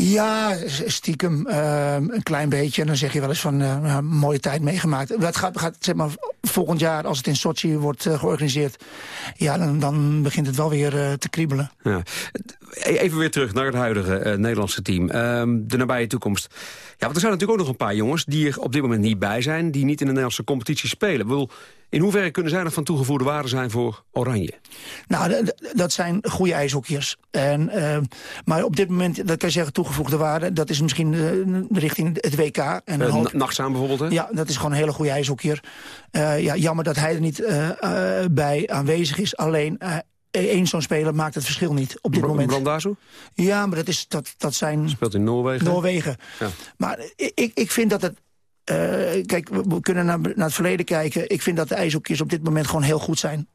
Speaker 13: Ja, stiekem eh, een klein beetje. En dan zeg je wel eens van, ja, mooie tijd meegemaakt. Dat gaat, gaat zeg maar, volgend jaar, als het in Sochi wordt eh, georganiseerd... ja, dan, dan begint het wel weer eh, te kriebelen.
Speaker 3: Ja. Even weer terug naar het huidige Nederlandse team. Ehm, de nabije toekomst. Ja, want er zijn natuurlijk ook nog een paar jongens... die er op dit moment niet bij zijn... die niet in de Nederlandse competitie spelen. Ik bedoel, in hoeverre kunnen zij nog van toegevoegde waarde zijn voor Oranje?
Speaker 13: Nou, dat zijn goede ijshockeyers. En, eh, maar op dit moment, dat kan je zeggen, toegevoegde waarde... dat is misschien eh, richting het WK. En hoop-
Speaker 3: Na- Nachtzaam bijvoorbeeld, hè?
Speaker 13: Ja, dat is gewoon een hele goede ijshockeyer. Eh, ja, jammer dat hij er niet bij aanwezig is. Alleen eh, één zo'n speler maakt het verschil niet op dit moment.
Speaker 3: Brandazo?
Speaker 13: Ja, maar dat, is, dat, dat zijn
Speaker 3: Speelt in Noorwegen.
Speaker 13: Noorwegen.
Speaker 3: Ja.
Speaker 13: Maar ik, ik- vind dat het... kijk, we, we kunnen naar, naar het verleden kijken. Ik vind dat de ijshockeyers op dit moment gewoon heel goed zijn.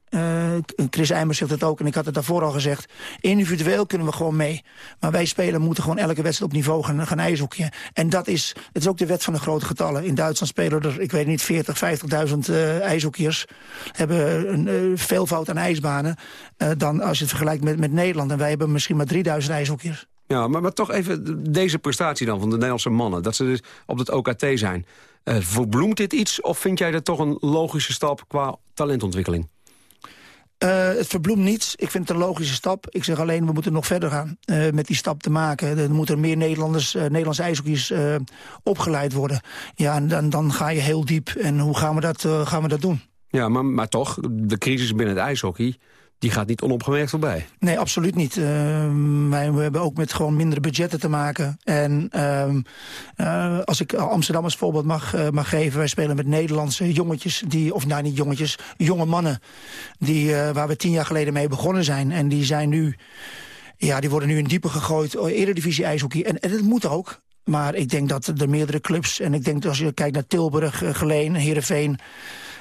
Speaker 13: Chris Eimers zegt het ook, en ik had het daarvoor al gezegd. Individueel kunnen we gewoon mee. Maar wij spelen moeten gewoon elke wedstrijd op niveau gaan, gaan ijshockeyen. En dat is, het is ook de wet van de grote getallen. In Duitsland spelen er, ik weet niet, 40, 50.000 eh ijshockeyers. Hebben een eh, veelvoud aan ijsbanen. eh, dan als je het vergelijkt met, met Nederland. En wij hebben misschien maar 3000 ijshockeyers.
Speaker 3: Ja, maar, maar toch even deze prestatie dan van de Nederlandse mannen. Dat ze dus op het OKT zijn. Uh, verbloemt dit iets of vind jij dat toch een logische stap qua talentontwikkeling?
Speaker 13: Uh, het verbloemt niets. Ik vind het een logische stap. Ik zeg alleen, we moeten nog verder gaan uh, met die stap te maken. Er moeten meer Nederlanders, uh, Nederlandse ijshockeyers opgeleid worden. Ja, en dan, dan ga je heel diep. En hoe gaan we dat, gaan we dat doen?
Speaker 3: Ja, maar, maar toch, de crisis binnen het ijshockey die gaat niet onopgemerkt voorbij.
Speaker 13: Nee, absoluut niet. Uh, wij we hebben ook met gewoon mindere budgetten te maken. En uh, uh, als ik Amsterdam als voorbeeld mag, uh, mag geven... wij spelen met Nederlandse jongetjes, die, of nou niet jongetjes, jonge mannen... Die, waar we tien jaar geleden mee begonnen zijn. En die zijn nu... Ja, die worden nu in diepe gegooid, eredivisie ijshockey. En, en dat moet ook. Maar ik denk dat er meerdere clubs... en ik denk dat als je kijkt naar Tilburg, Geleen, Heerenveen...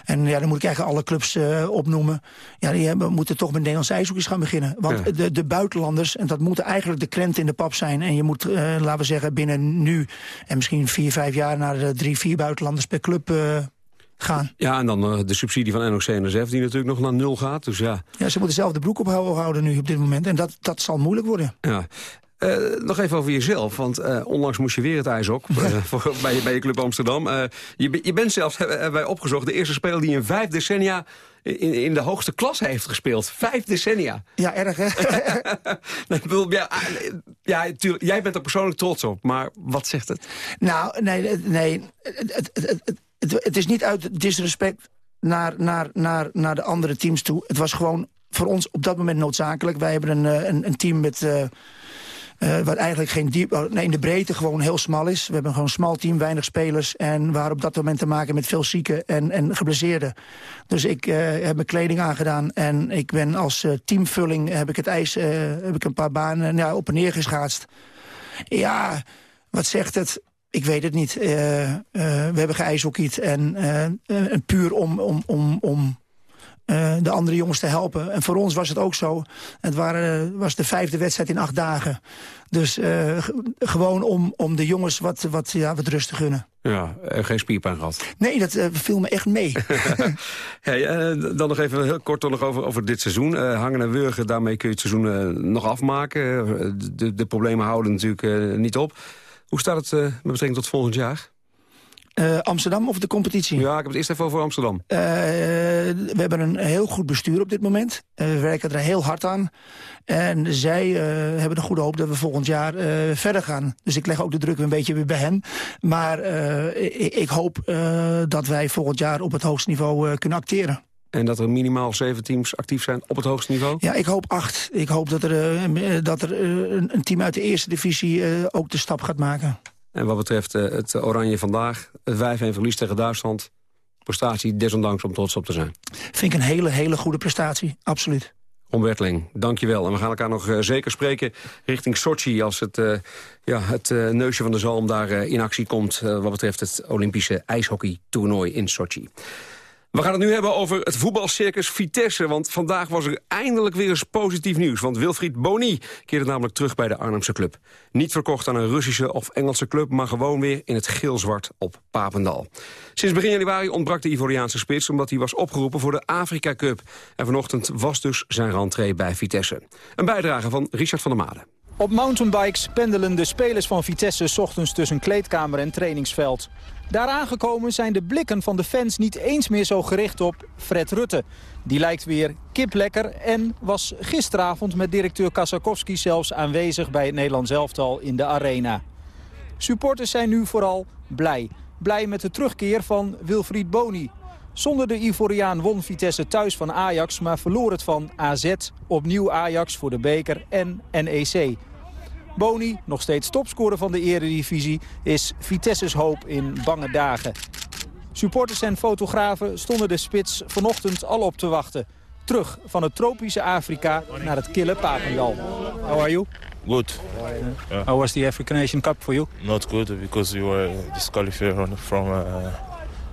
Speaker 13: En ja, dan moet ik eigenlijk alle clubs uh, opnoemen. Ja, die hebben, moeten toch met Nederlandse ijshoekjes gaan beginnen. Want ja. de, de buitenlanders, en dat moeten eigenlijk de krenten in de pap zijn. En je moet, uh, laten we zeggen, binnen nu en misschien vier, vijf jaar... naar de drie, vier buitenlanders per club... Uh, Gaan.
Speaker 3: Ja, en dan uh, de subsidie van NOC en NSF die natuurlijk nog naar nul gaat. Dus ja.
Speaker 13: ja, ze moeten zelf de broek ophouden nu op dit moment. En dat, dat zal moeilijk worden.
Speaker 3: Ja. Uh, nog even over jezelf, want uh, onlangs moest je weer het ijs op uh, [LAUGHS] voor, bij, bij je club Amsterdam. je, je bent zelfs, hebben wij opgezocht, de eerste speler die in vijf decennia in, in de hoogste klasse heeft gespeeld. Vijf decennia.
Speaker 13: Ja, erg hè? [LAUGHS]
Speaker 3: ja, ja, tuurlijk, jij bent er persoonlijk trots op, maar wat zegt het?
Speaker 13: Nou, nee, nee het, het, het, het, het is niet uit disrespect naar, naar, naar, naar de andere teams toe. Het was gewoon voor ons op dat moment noodzakelijk. Wij hebben een, een, een team met... Uh, wat eigenlijk geen diep, nee, in de breedte gewoon heel smal is. We hebben gewoon een smal team, weinig spelers. En waar op dat moment te maken met veel zieken en, en geblesseerden. Dus ik uh, heb mijn kleding aangedaan. En ik ben als uh, teamvulling, heb ik het ijs, heb ik een paar banen ja, op en neer geschaatst. Ja, wat zegt het? Ik weet het niet. we hebben geijshockeyd en puur om, om, om, om uh, de andere jongens te helpen. En voor ons was het ook zo. Het waren, was de vijfde wedstrijd in acht dagen. Dus uh, gewoon om, om de jongens wat, wat, ja, wat rust te gunnen.
Speaker 3: Ja, geen spierpijn gehad.
Speaker 13: Nee, dat uh, viel me echt mee. [LAUGHS]
Speaker 3: hey, dan nog even heel kort nog over, over dit seizoen. hangen en wurgen, daarmee kun je het seizoen nog afmaken. de, de problemen houden natuurlijk niet op. Hoe staat het met betrekking tot volgend jaar?
Speaker 13: Uh, Amsterdam of de competitie?
Speaker 3: Ja, ik heb het eerst even over Amsterdam. Uh,
Speaker 13: we hebben een heel goed bestuur op dit moment. Uh, we werken er heel hard aan. En zij hebben de goede hoop dat we volgend jaar verder gaan. Dus ik leg ook de druk een beetje weer bij hen. Maar ik, ik, hoop dat wij volgend jaar op het hoogste niveau kunnen acteren.
Speaker 3: En dat er minimaal zeven teams actief zijn op het hoogste niveau?
Speaker 13: Ja, ik hoop acht. Ik hoop dat er, dat er een team uit de eerste divisie ook de stap gaat maken.
Speaker 3: En wat betreft uh, het Oranje vandaag, 5-1 verlies tegen Duitsland. Prestatie desondanks om trots op te zijn.
Speaker 13: Vind ik een hele, hele goede prestatie, absoluut.
Speaker 3: Ombertling, dankjewel. En we gaan elkaar nog uh, zeker spreken richting Sochi... als het, uh, ja, het neusje van de zalm daar in actie komt... wat betreft het Olympische ijshockeytoernooi in Sochi. We gaan het nu hebben over het voetbalcircus Vitesse. Want vandaag was er eindelijk weer eens positief nieuws. Want Wilfried Boni keerde namelijk terug bij de Arnhemse club. Niet verkocht aan een Russische of Engelse club... maar gewoon weer in het geel-zwart op Papendal. Sinds begin januari ontbrak de Ivoriaanse spits... omdat hij was opgeroepen voor de Afrika Cup. En vanochtend was dus zijn rentree bij Vitesse. Een bijdrage van Richard van der Made.
Speaker 16: Op mountainbikes pendelen de spelers van Vitesse... s ochtends tussen kleedkamer en trainingsveld. Daar aangekomen zijn de blikken van de fans niet eens meer zo gericht op Fred Rutte. Die lijkt weer kiplekker en was gisteravond met directeur Kasakowski zelfs aanwezig bij het Nederlands elftal in de arena. Supporters zijn nu vooral blij. Blij met de terugkeer van Wilfried Boni. Zonder de Ivoriaan won Vitesse thuis van Ajax, maar verloor het van AZ. Opnieuw Ajax voor de beker en NEC. Boni, nog steeds topscorer van de eredivisie, is Vitesse's hoop in bange dagen. Supporters en fotografen stonden de spits vanochtend al op te wachten. Terug van het tropische Afrika naar het kille Papendal. How are you?
Speaker 17: Good.
Speaker 16: Yeah. How was the African Nation Cup for you?
Speaker 17: Not good because we were disqualified from uh,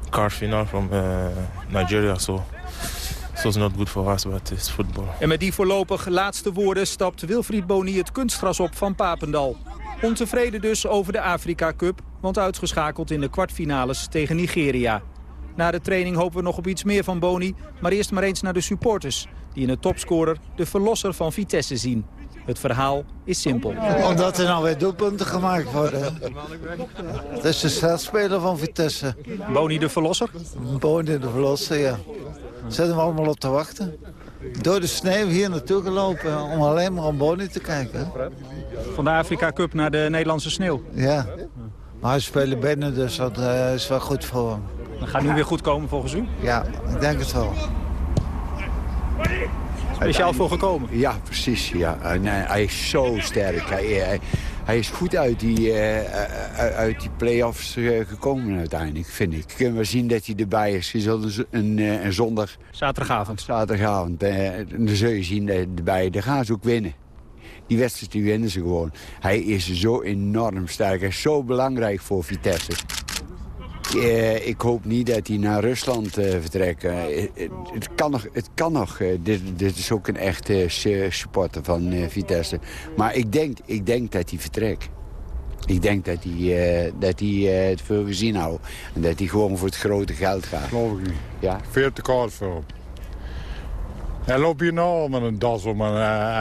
Speaker 17: car final from uh, Nigeria. So So it's not good for us, but it's football.
Speaker 16: En met die voorlopig laatste woorden stapt Wilfried Boni het kunstgras op van Papendal. Ontevreden dus over de Afrika Cup, want uitgeschakeld in de kwartfinales tegen Nigeria. Na de training hopen we nog op iets meer van Boni, maar eerst maar eens naar de supporters... die in de topscorer de verlosser van Vitesse zien. Het verhaal is simpel.
Speaker 18: Omdat er nou weer doelpunten gemaakt worden. Het is de startspeler van Vitesse.
Speaker 16: Boni de Verlosser?
Speaker 18: Boni de Verlosser, ja. Zitten we allemaal op te wachten. Door de sneeuw hier naartoe gelopen om alleen maar aan Boni te kijken.
Speaker 16: Van de Afrika Cup naar de Nederlandse sneeuw.
Speaker 18: Ja. Maar hij speelt binnen, dus dat eh, is wel goed voor hem.
Speaker 16: Dat gaat nu weer goed komen volgens u?
Speaker 18: Ja, ik denk het wel.
Speaker 16: Speciaal voor gekomen?
Speaker 19: Ja, precies. Ja. Eh, hij is zo sterk. Hij, hij, hij is goed uit die, eh, uit- uit die play-offs eh, gekomen uiteindelijk, vind ik. Kunnen we zien dat hij erbij is. Is dat een, een, eh, zondag...
Speaker 16: Zaterdagavond.
Speaker 19: Zaterdagavond. eh, dan zul je zien dat hij erbij. Dan gaan ze ook winnen. Die wedstrijd die winnen ze gewoon. Hij is zo enorm sterk. Hij is zo belangrijk voor Vitesse. Eh, ik hoop niet dat hij naar Rusland eh, vertrekt. Eh, het, kan nog. Het kan nog. Dit, dit is ook een echte su- supporter van Vitesse. Maar ik denk, ik denk dat hij vertrekt. Ik denk dat hij, dat hij het veel gezien houdt. En dat hij gewoon voor het grote geld gaat.
Speaker 20: Geloof ik niet.
Speaker 19: Ja?
Speaker 20: Veel te koud voor hem. Hij loopt hier nou met een das om en,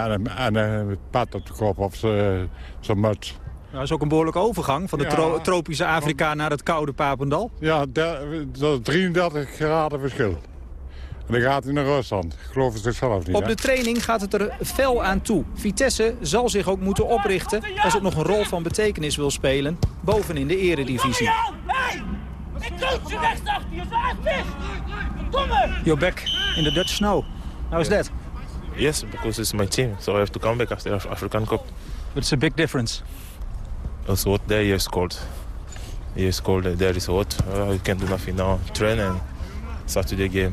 Speaker 20: en, een- en een pet op de kop of zijn muts.
Speaker 16: Dat is ook een behoorlijke overgang van de
Speaker 20: Ja.
Speaker 16: tro- tropische Afrika naar het koude Papendal.
Speaker 20: Ja, de- dat is 33 graden verschil. En dan gaat hij naar Rusland. Ik geloof het zichzelf niet.
Speaker 16: Op
Speaker 20: hè?
Speaker 16: de training gaat het er fel aan toe. Vitesse zal zich ook moeten oprichten als het nog een rol van betekenis wil spelen bovenin de eredivisie. You're back in the Dutch snow. How is that?
Speaker 17: Yes, because it's my team, so I have to come back after Af- African Cup.
Speaker 16: But it's a big difference.
Speaker 17: Also, what there is cold. Is cold, there is hot. Uh, you can do nothing now. Train and Saturday game.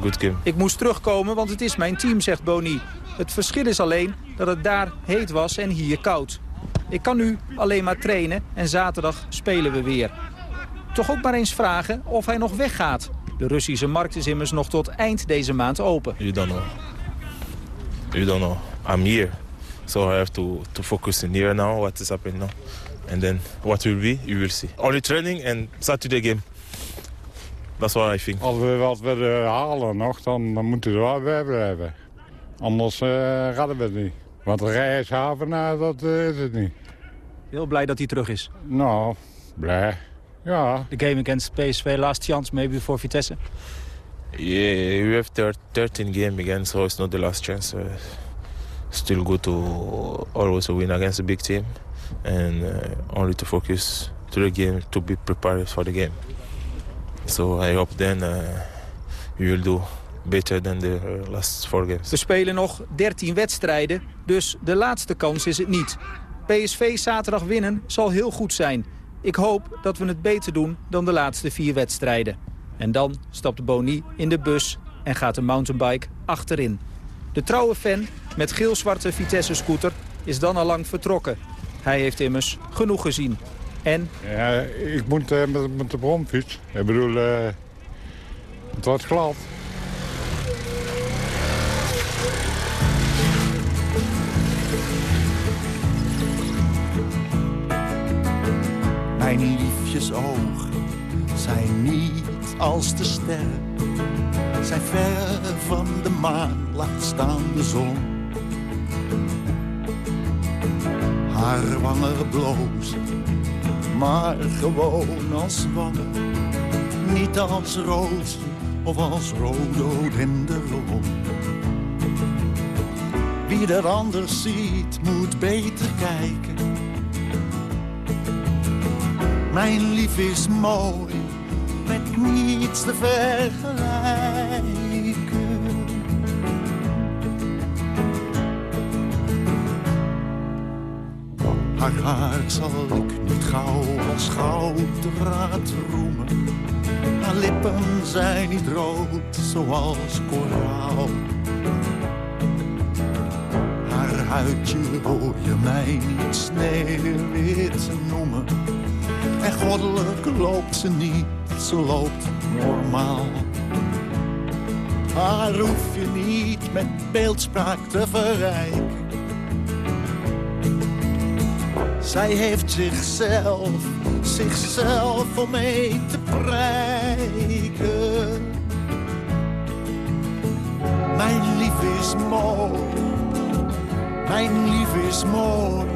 Speaker 17: Good game.
Speaker 16: Ik moest terugkomen, want het is mijn team, zegt Boni. Het verschil is alleen dat het daar heet was en hier koud. Ik kan nu alleen maar trainen en zaterdag spelen we weer. Toch ook maar eens vragen of hij nog weggaat. De Russische markt is immers nog tot eind deze maand open.
Speaker 17: You don't know. You don't know. I'm here. So I have to, to focus in here now, what is happening now. And then what will be, you will see. Only training and Saturday game. That's what I think.
Speaker 20: Als we wat willen halen nog, dan, dan moeten we er wel bij blijven. Anders eh redden we het niet. Want reishaven, nou, dat eh, is het niet.
Speaker 16: Heel blij dat hij terug is.
Speaker 20: Nou, blij. Ja.
Speaker 16: The game against PSV, last chance maybe for Vitesse.
Speaker 17: Yeah, we have thir 13 game again, so it's not the last chance. Uh, still good to always win against a big team, and uh, only to focus to the game to be prepared for the game. So I hope then uh, we will do better than the last four games.
Speaker 16: We spelen nog 13 wedstrijden, dus de laatste kans is het niet. PSV zaterdag winnen zal heel goed zijn. Ik hoop dat we het beter doen dan de laatste vier wedstrijden. En dan stapt Boni in de bus en gaat de mountainbike achterin. De trouwe fan met geel-zwarte Vitesse-scooter is dan al lang vertrokken. Hij heeft immers genoeg gezien. En
Speaker 20: Ja, ik moet eh, met, met de bromfiets. Ik bedoel, eh, het wordt glad.
Speaker 21: Mijn liefjes ogen zijn niet als de sterren. Zijn ver van de maan, laat staan de zon. Haar wangen blozen, maar gewoon als wangen. Niet als rozen of als rhododendron. Wie dat anders ziet, moet beter kijken. Mijn lief is mooi, met niets te vergelijken. Haar haar zal ik niet gauw als gouddraad roemen. Haar lippen zijn niet rood zoals koraal. Haar huidje hoor je mij niet sneeuwwit noemen. En goddelijk loopt ze niet, ze loopt normaal. Haar hoef je niet met beeldspraak te verrijken. Zij heeft zichzelf, zichzelf om mee te prijken. Mijn lief is mooi, Mijn lief is mooi,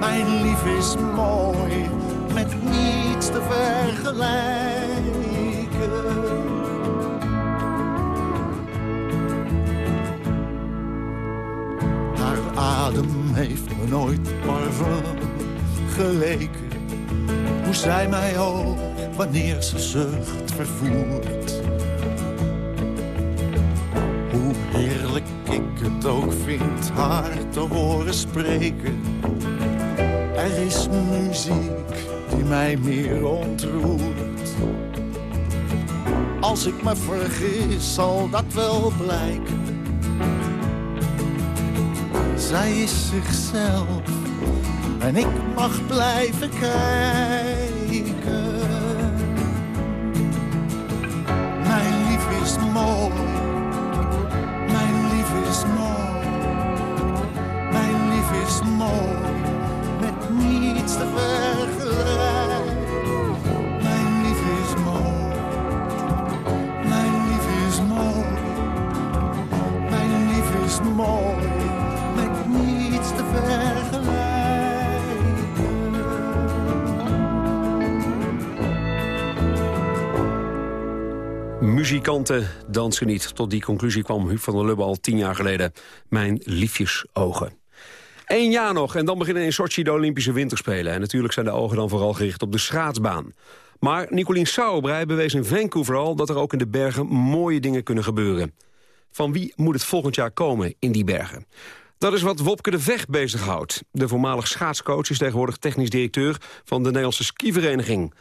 Speaker 21: mijn lief is mooi, met niets te vergelijken. Nooit parfum geleken. Hoe zij mij ook, wanneer ze zucht vervoert. Hoe heerlijk ik het ook vind haar te horen spreken. Er is muziek die mij meer ontroert. Als ik me vergis, zal dat wel blijken. Zij is zichzelf en ik mag blijven kijken.
Speaker 3: Muzikanten dansen niet. Tot die conclusie kwam Huub van der Lubbe al tien jaar geleden. Mijn liefjesogen. Eén jaar nog en dan beginnen in Sochi de Olympische Winterspelen. En natuurlijk zijn de ogen dan vooral gericht op de schaatsbaan. Maar Nicolien Sauerbrei bewees in Vancouver al... dat er ook in de bergen mooie dingen kunnen gebeuren. Van wie moet het volgend jaar komen in die bergen? Dat is wat Wopke de Vecht bezighoudt. De voormalig schaatscoach is tegenwoordig technisch directeur... van de Nederlandse skivereniging.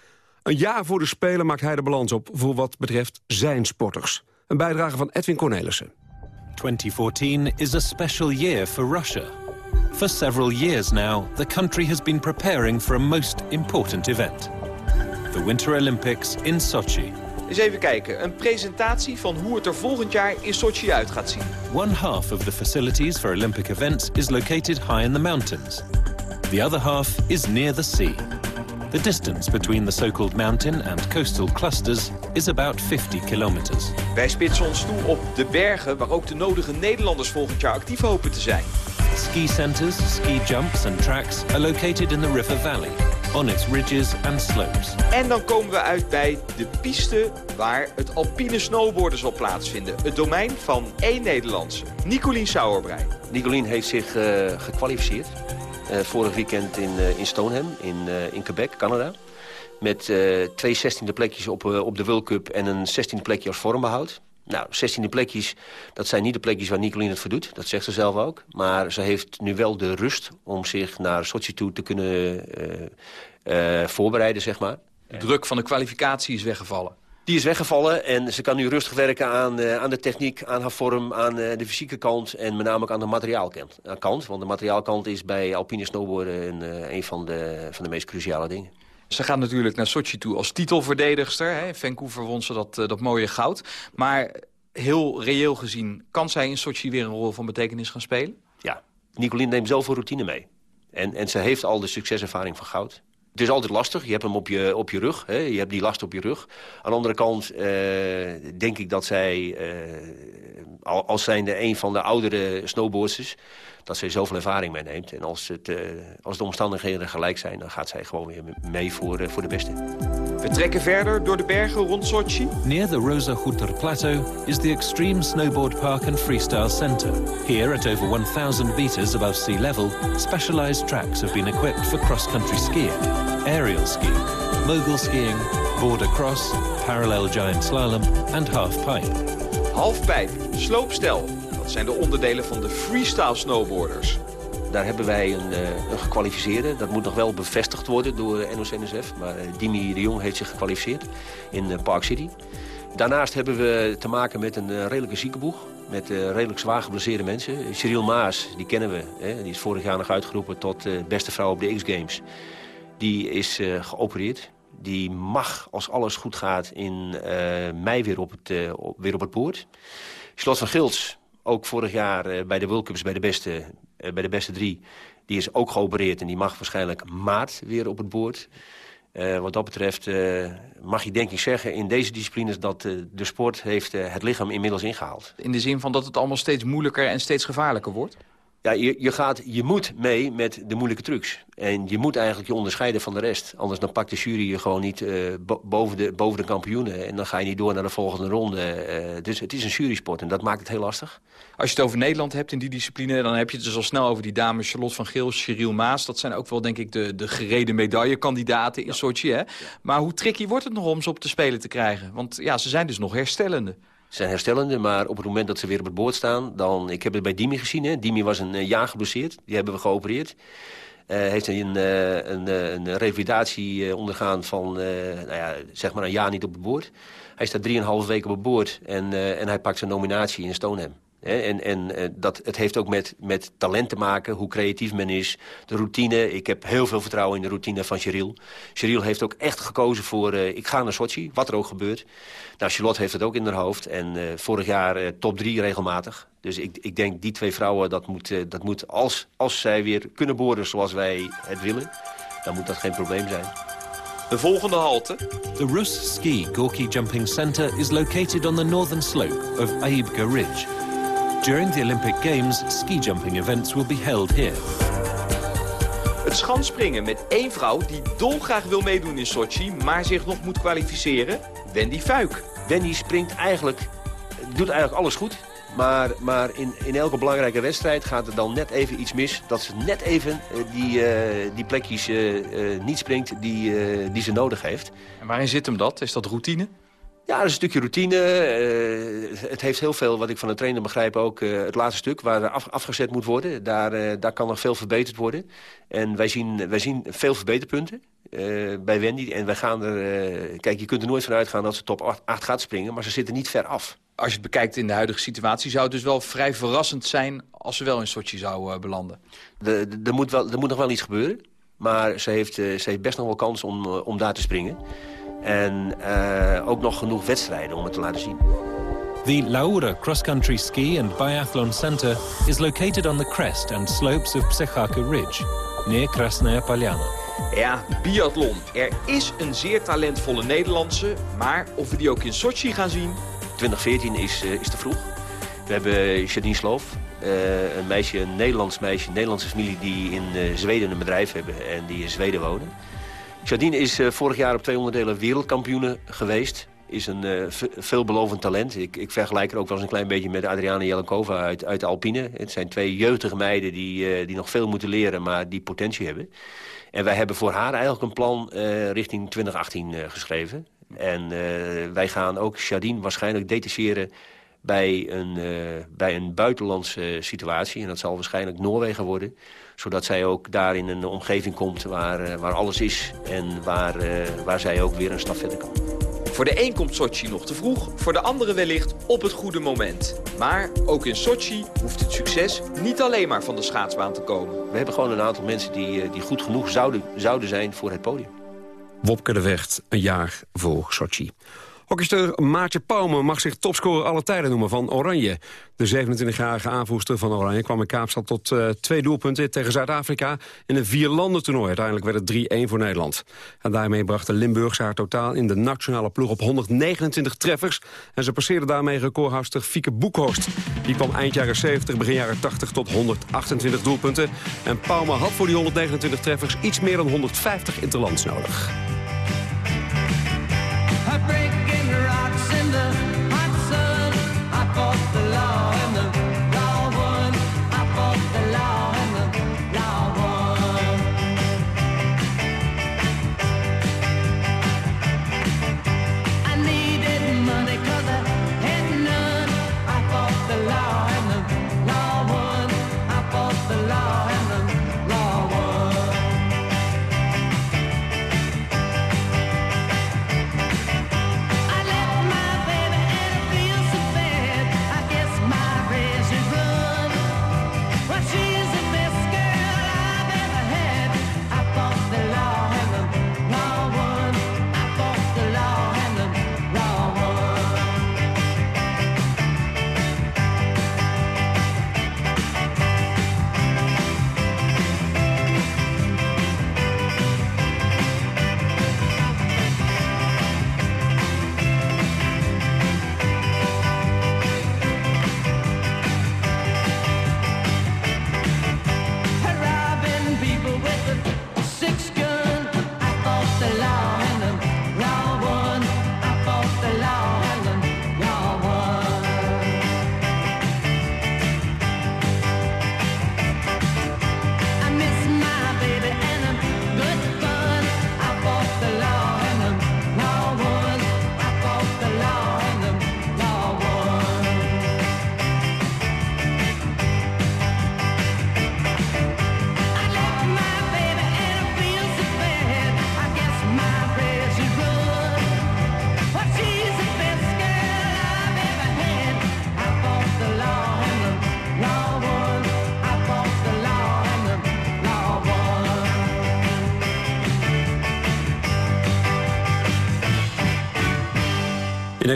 Speaker 3: Een jaar voor de Spelen maakt hij de balans op... voor wat betreft zijn sporters. Een bijdrage van Edwin Cornelissen.
Speaker 22: 2014 is a special year for Russia. For several years now, the country has been preparing for a most important event. The Winter Olympics in Sochi.
Speaker 23: Eens even kijken, een presentatie van hoe het er volgend jaar in Sochi uit gaat zien.
Speaker 22: One half of the facilities for Olympic events is located high in the mountains. The other half is near the sea. The distance between the so-called mountain and coastal clusters is about 50 kilometers.
Speaker 23: Wij spitsen ons toe op de bergen waar ook de nodige Nederlanders volgend jaar actief hopen te zijn.
Speaker 22: Ski centers, ski jumps and tracks are located in the River Valley, on its ridges and slopes.
Speaker 23: En dan komen we uit bij de piste waar het alpine snowboarden zal plaatsvinden. Het domein van één Nederlandse, Nicolien Sauerbrei.
Speaker 6: Nicolien heeft zich eh, gekwalificeerd. Eh, vorig weekend in, eh, in Stoneham, in, eh, in Quebec, Canada. Met twee zestiende plekjes op, op de World Cup en een zestiende plekje als vormbehoud. Nou, 16e plekjes, dat zijn niet de plekjes waar Nicolien het voor doet. Dat zegt ze zelf ook. Maar ze heeft nu wel de rust om zich naar Sochi toe te kunnen voorbereiden, zeg maar.
Speaker 23: De druk van de kwalificatie is weggevallen.
Speaker 6: Die is weggevallen en ze kan nu rustig werken aan, eh, aan de techniek, aan haar vorm, aan eh, de fysieke kant en met name ook aan de materiaalkant. eh, kant, want de materiaalkant is bij alpine snowboarden een, een van, de, van de meest cruciale dingen.
Speaker 23: Ze gaat natuurlijk naar Sochi toe als titelverdedigster. Hè. Vancouver won ze dat, dat mooie goud. Maar heel reëel gezien, kan zij in Sochi weer een rol van betekenis gaan spelen?
Speaker 6: Ja, Nicolien neemt zoveel routine mee. En, en ze heeft al de succeservaring van goud. Het is altijd lastig, je hebt hem op je, op je rug, hè? je hebt die last op je rug. Aan de andere kant eh, denk ik dat zij, al- als zijnde een van de oudere snowboarders... dat zij zoveel ervaring meeneemt. En als, het, eh, als de omstandigheden gelijk zijn, dan gaat zij gewoon weer mee voor, eh, voor de beste.
Speaker 23: We trekken verder door de bergen rond Sochi.
Speaker 22: Near the Rosa Hutter Plateau is the Extreme Snowboard Park and Freestyle Center. Here, at over 1,000 meters above sea level, specialized tracks have been equipped for cross-country skiing, aerial skiing, mogul skiing, border cross, parallel giant slalom and halfpipe.
Speaker 23: Halfpijp, sloopstel. Dat zijn de onderdelen van de freestyle snowboarders.
Speaker 6: Daar hebben wij een, eh, een gekwalificeerde. Dat moet nog wel bevestigd worden door NOC-NSF. Maar eh, Dimi de Jong heeft zich gekwalificeerd in eh, Park City. Daarnaast hebben we te maken met een redelijke ziekenboeg. Met redelijk zwaar geblesseerde mensen. Cyril Maas, die kennen we. Hè? Die is vorig jaar nog uitgeroepen tot beste vrouw op de X-Games. Die is eh, geopereerd. Die mag, als alles goed gaat, in mei weer op, het, weer op het boord. Slot van Gils, ook vorig jaar eh, bij de World Cups bij de, beste, eh, bij de beste drie... die is ook geopereerd en die mag waarschijnlijk maart weer op het boord. Eh, wat dat betreft mag je denk ik zeggen in deze disciplines... dat de sport heeft het lichaam inmiddels ingehaald.
Speaker 23: In de zin van dat het allemaal steeds moeilijker en steeds gevaarlijker wordt?
Speaker 6: Ja, je, je, gaat, je moet mee met de moeilijke trucs. En je moet eigenlijk je onderscheiden van de rest. Anders dan pakt de jury je gewoon niet uh, boven, de, boven de kampioenen. En dan ga je niet door naar de volgende ronde. Uh, dus het is een jurysport en dat maakt het heel lastig.
Speaker 23: Als je het over Nederland hebt in die discipline... dan heb je het dus al snel over die dames Charlotte van Geel, Cheryl Maas. Dat zijn ook wel, denk ik, de, de gereden medaillekandidaten in ja. Sochi. Hè? Maar hoe tricky wordt het nog om ze op te spelen te krijgen? Want ja, ze zijn dus nog herstellende
Speaker 6: zijn herstellende, maar op het moment dat ze weer op het boord staan... dan, ik heb het bij Dimi gezien, hè. Dimi was een uh, jaar geblesseerd, die hebben we geopereerd. Uh, heeft een, uh, een, een revalidatie ondergaan van nou ja, zeg maar een jaar niet op het boord. Hij staat 3,5 weken op het boord en, en hij pakt zijn nominatie in Stoneham. En, en uh, dat, het heeft ook met, met talent te maken, hoe creatief men is. De routine, ik heb heel veel vertrouwen in de routine van Cheryl. Cheryl heeft ook echt gekozen voor, uh, ik ga naar Sochi, wat er ook gebeurt. Nou, Charlotte heeft het ook in haar hoofd. En uh, vorig jaar top drie regelmatig. Dus ik, ik denk, die twee vrouwen, dat moet, dat moet als, als zij weer kunnen boren zoals wij het willen... dan moet dat geen probleem zijn.
Speaker 23: De volgende halte.
Speaker 22: The Rus Ski Gorky Jumping Center is located on the northern slope of Aibga Ridge... During the Olympic Games, ski jumping events will be held here.
Speaker 23: Het schanspringen met één vrouw die dolgraag wil meedoen in Sochi... maar zich nog moet kwalificeren, Wendy Fuik.
Speaker 6: Wendy springt eigenlijk, doet eigenlijk alles goed. Maar, maar in, in elke belangrijke wedstrijd gaat er dan net even iets mis. Dat ze net even uh, die, uh, die plekjes uh, niet springt die, die ze nodig heeft.
Speaker 23: En waarin zit hem dat? Is dat routine?
Speaker 6: Ja, dat is een stukje routine. Uh, het heeft heel veel, wat ik van de trainer begrijp, ook uh, het laatste stuk... waar af, afgezet moet worden. Daar, uh, daar kan nog veel verbeterd worden. En wij zien, wij zien veel verbeterpunten bij Wendy. En wij gaan er... kijk, je kunt er nooit van uitgaan dat ze top 8, 8 gaat springen... maar ze zitten niet ver af.
Speaker 23: Als je het bekijkt in de huidige situatie... zou het dus wel vrij verrassend zijn als ze wel in Sochi zou belanden.
Speaker 6: Er moet, wel, er moet nog wel iets gebeuren. Maar ze heeft, ze heeft best nog wel kans om, om daar te springen. En uh, ook nog genoeg wedstrijden om het te laten zien.
Speaker 22: The Laura Cross Country Ski and Biathlon Center is located on the crest and slopes of Psechaka Ridge, near Krasnaya Polyana.
Speaker 23: Ja, biathlon. Er is een zeer talentvolle Nederlandse, maar of we die ook in Sochi gaan zien...
Speaker 6: 2014 is, uh, is te vroeg. We hebben Jadine Sloof, uh, een meisje, een Nederlands meisje, een Nederlandse familie... die in uh, Zweden een bedrijf hebben en die in Zweden wonen. Jardine is uh, vorig jaar op twee onderdelen wereldkampioene geweest. Is een uh, veelbelovend talent. Ik, ik, vergelijk er ook wel eens een klein beetje met Adriana Jelenkova uit, uit Alpine. Het zijn twee jeugdige meiden die, uh, die nog veel moeten leren, maar die potentie hebben. En wij hebben voor haar eigenlijk een plan richting 2018 geschreven. En wij gaan ook Jardine waarschijnlijk detacheren bij een, bij een buitenlandse situatie. En dat zal waarschijnlijk Noorwegen worden zodat zij ook daar in een omgeving komt waar, uh, waar alles is. En waar, uh, waar zij ook weer een stap verder kan.
Speaker 23: Voor de een komt Sochi nog te vroeg, voor de andere wellicht op het goede moment. Maar ook in Sochi hoeft het succes niet alleen maar van de schaatsbaan te komen.
Speaker 6: We hebben gewoon een aantal mensen die, die goed genoeg zouden, zouden zijn voor het podium.
Speaker 3: Wopke de Wecht, een jaar voor Sochi. Hockeyster Maartje Pauwme mag zich topscorer alle tijden noemen van Oranje. De 27-jarige aanvoerster van Oranje kwam in Kaapstad tot uh, twee doelpunten tegen Zuid-Afrika in een vierlandentoernooi. Uiteindelijk werd het 3-1 voor Nederland. En daarmee bracht de Limburgse haar totaal in de nationale ploeg op 129 treffers. En ze passeerde daarmee recordhouster Fieke Boekhorst. Die kwam eind jaren 70, begin jaren 80 tot 128 doelpunten. En Pauwme had voor die 129 treffers iets meer dan 150 interlands nodig. Oh.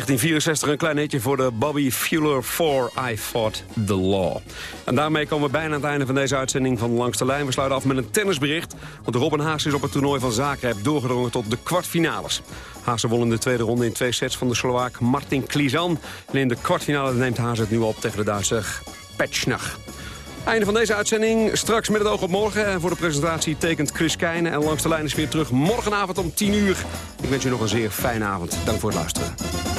Speaker 3: 1964 een klein hitje voor de Bobby Fuller 4, I Fought the Law. En daarmee komen we bijna aan het einde van deze uitzending van Langs de Lijn. We sluiten af met een tennisbericht. Want Robin Haas is op het toernooi van Zagreb doorgedrongen tot de kwartfinales. Haas won in de tweede ronde in twee sets van de Slovaak Martin Klizan. En in de kwartfinale neemt Haas het nu op tegen de Duitser Petschnach. Einde van deze uitzending. Straks met het oog op morgen. En voor de presentatie tekent Chris Keijnen. En langs de lijn is weer terug morgenavond om 10 uur. Ik wens u nog een zeer fijne avond. Dank voor het luisteren.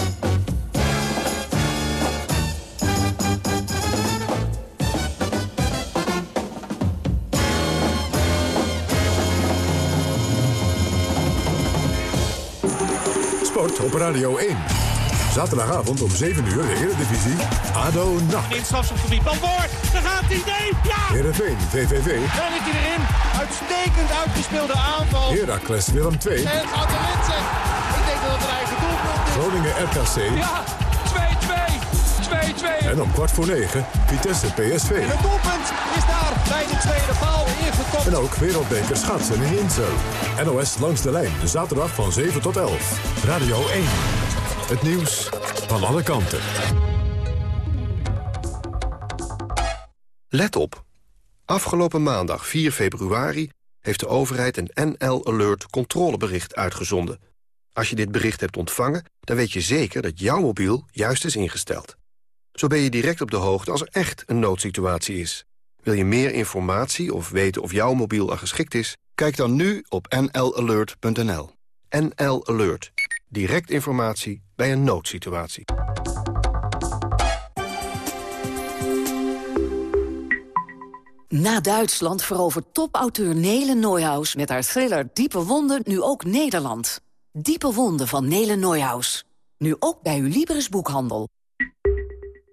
Speaker 24: Sport op Radio 1. Zaterdagavond om 7 uur de Eredivisie. ADO NAC.
Speaker 25: In het strafschopgebied. Van. Daar gaat hij. Nee. Ja.
Speaker 24: Heerenveen VVV.
Speaker 25: Dan is hij erin. Uitstekend uitgespeelde aanval.
Speaker 24: Heracles Willem 2.
Speaker 25: En het gaat erin zeg. Ik denk dat het een eigen doelpunt is.
Speaker 24: Groningen RKC.
Speaker 25: Ja. 2-2. 2-2.
Speaker 24: En om kwart voor 9 Vitesse PSV.
Speaker 25: En het doelpunt is daar bij de tweede paal ingekopt.
Speaker 24: En ook wereldbeker schaatsen in Insel. NOS langs de lijn. Zaterdag van 7 tot 11. Radio 1. Het nieuws van alle kanten.
Speaker 26: Let op. Afgelopen maandag 4 februari heeft de overheid een NL Alert controlebericht uitgezonden. Als je dit bericht hebt ontvangen, dan weet je zeker dat jouw mobiel juist is ingesteld. Zo ben je direct op de hoogte als er echt een noodsituatie is. Wil je meer informatie of weten of jouw mobiel al geschikt is? Kijk dan nu op nlalert.nl. NL Alert. Direct informatie bij een noodsituatie.
Speaker 27: Na Duitsland verovert topauteur Nele Neuhaus met haar thriller Diepe Wonden nu ook Nederland. Diepe Wonden van Nele Neuhaus. Nu ook bij uw Libris boekhandel.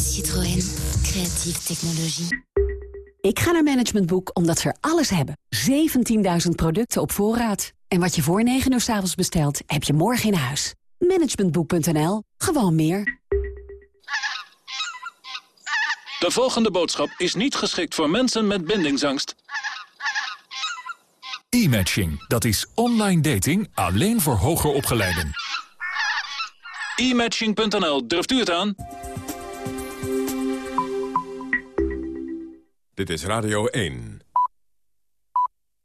Speaker 28: Citroën, creatieve technologie. Ik ga naar Management Boek omdat ze er alles hebben. 17.000 producten op voorraad. En wat je voor 9 uur s avonds bestelt, heb je morgen in huis. Managementboek.nl. Gewoon meer.
Speaker 22: De volgende boodschap is niet geschikt voor mensen met bindingsangst.
Speaker 29: E-matching, dat is online dating alleen voor hoger opgeleiden.
Speaker 22: E-matching.nl, durft u het aan?
Speaker 24: Dit is Radio 1.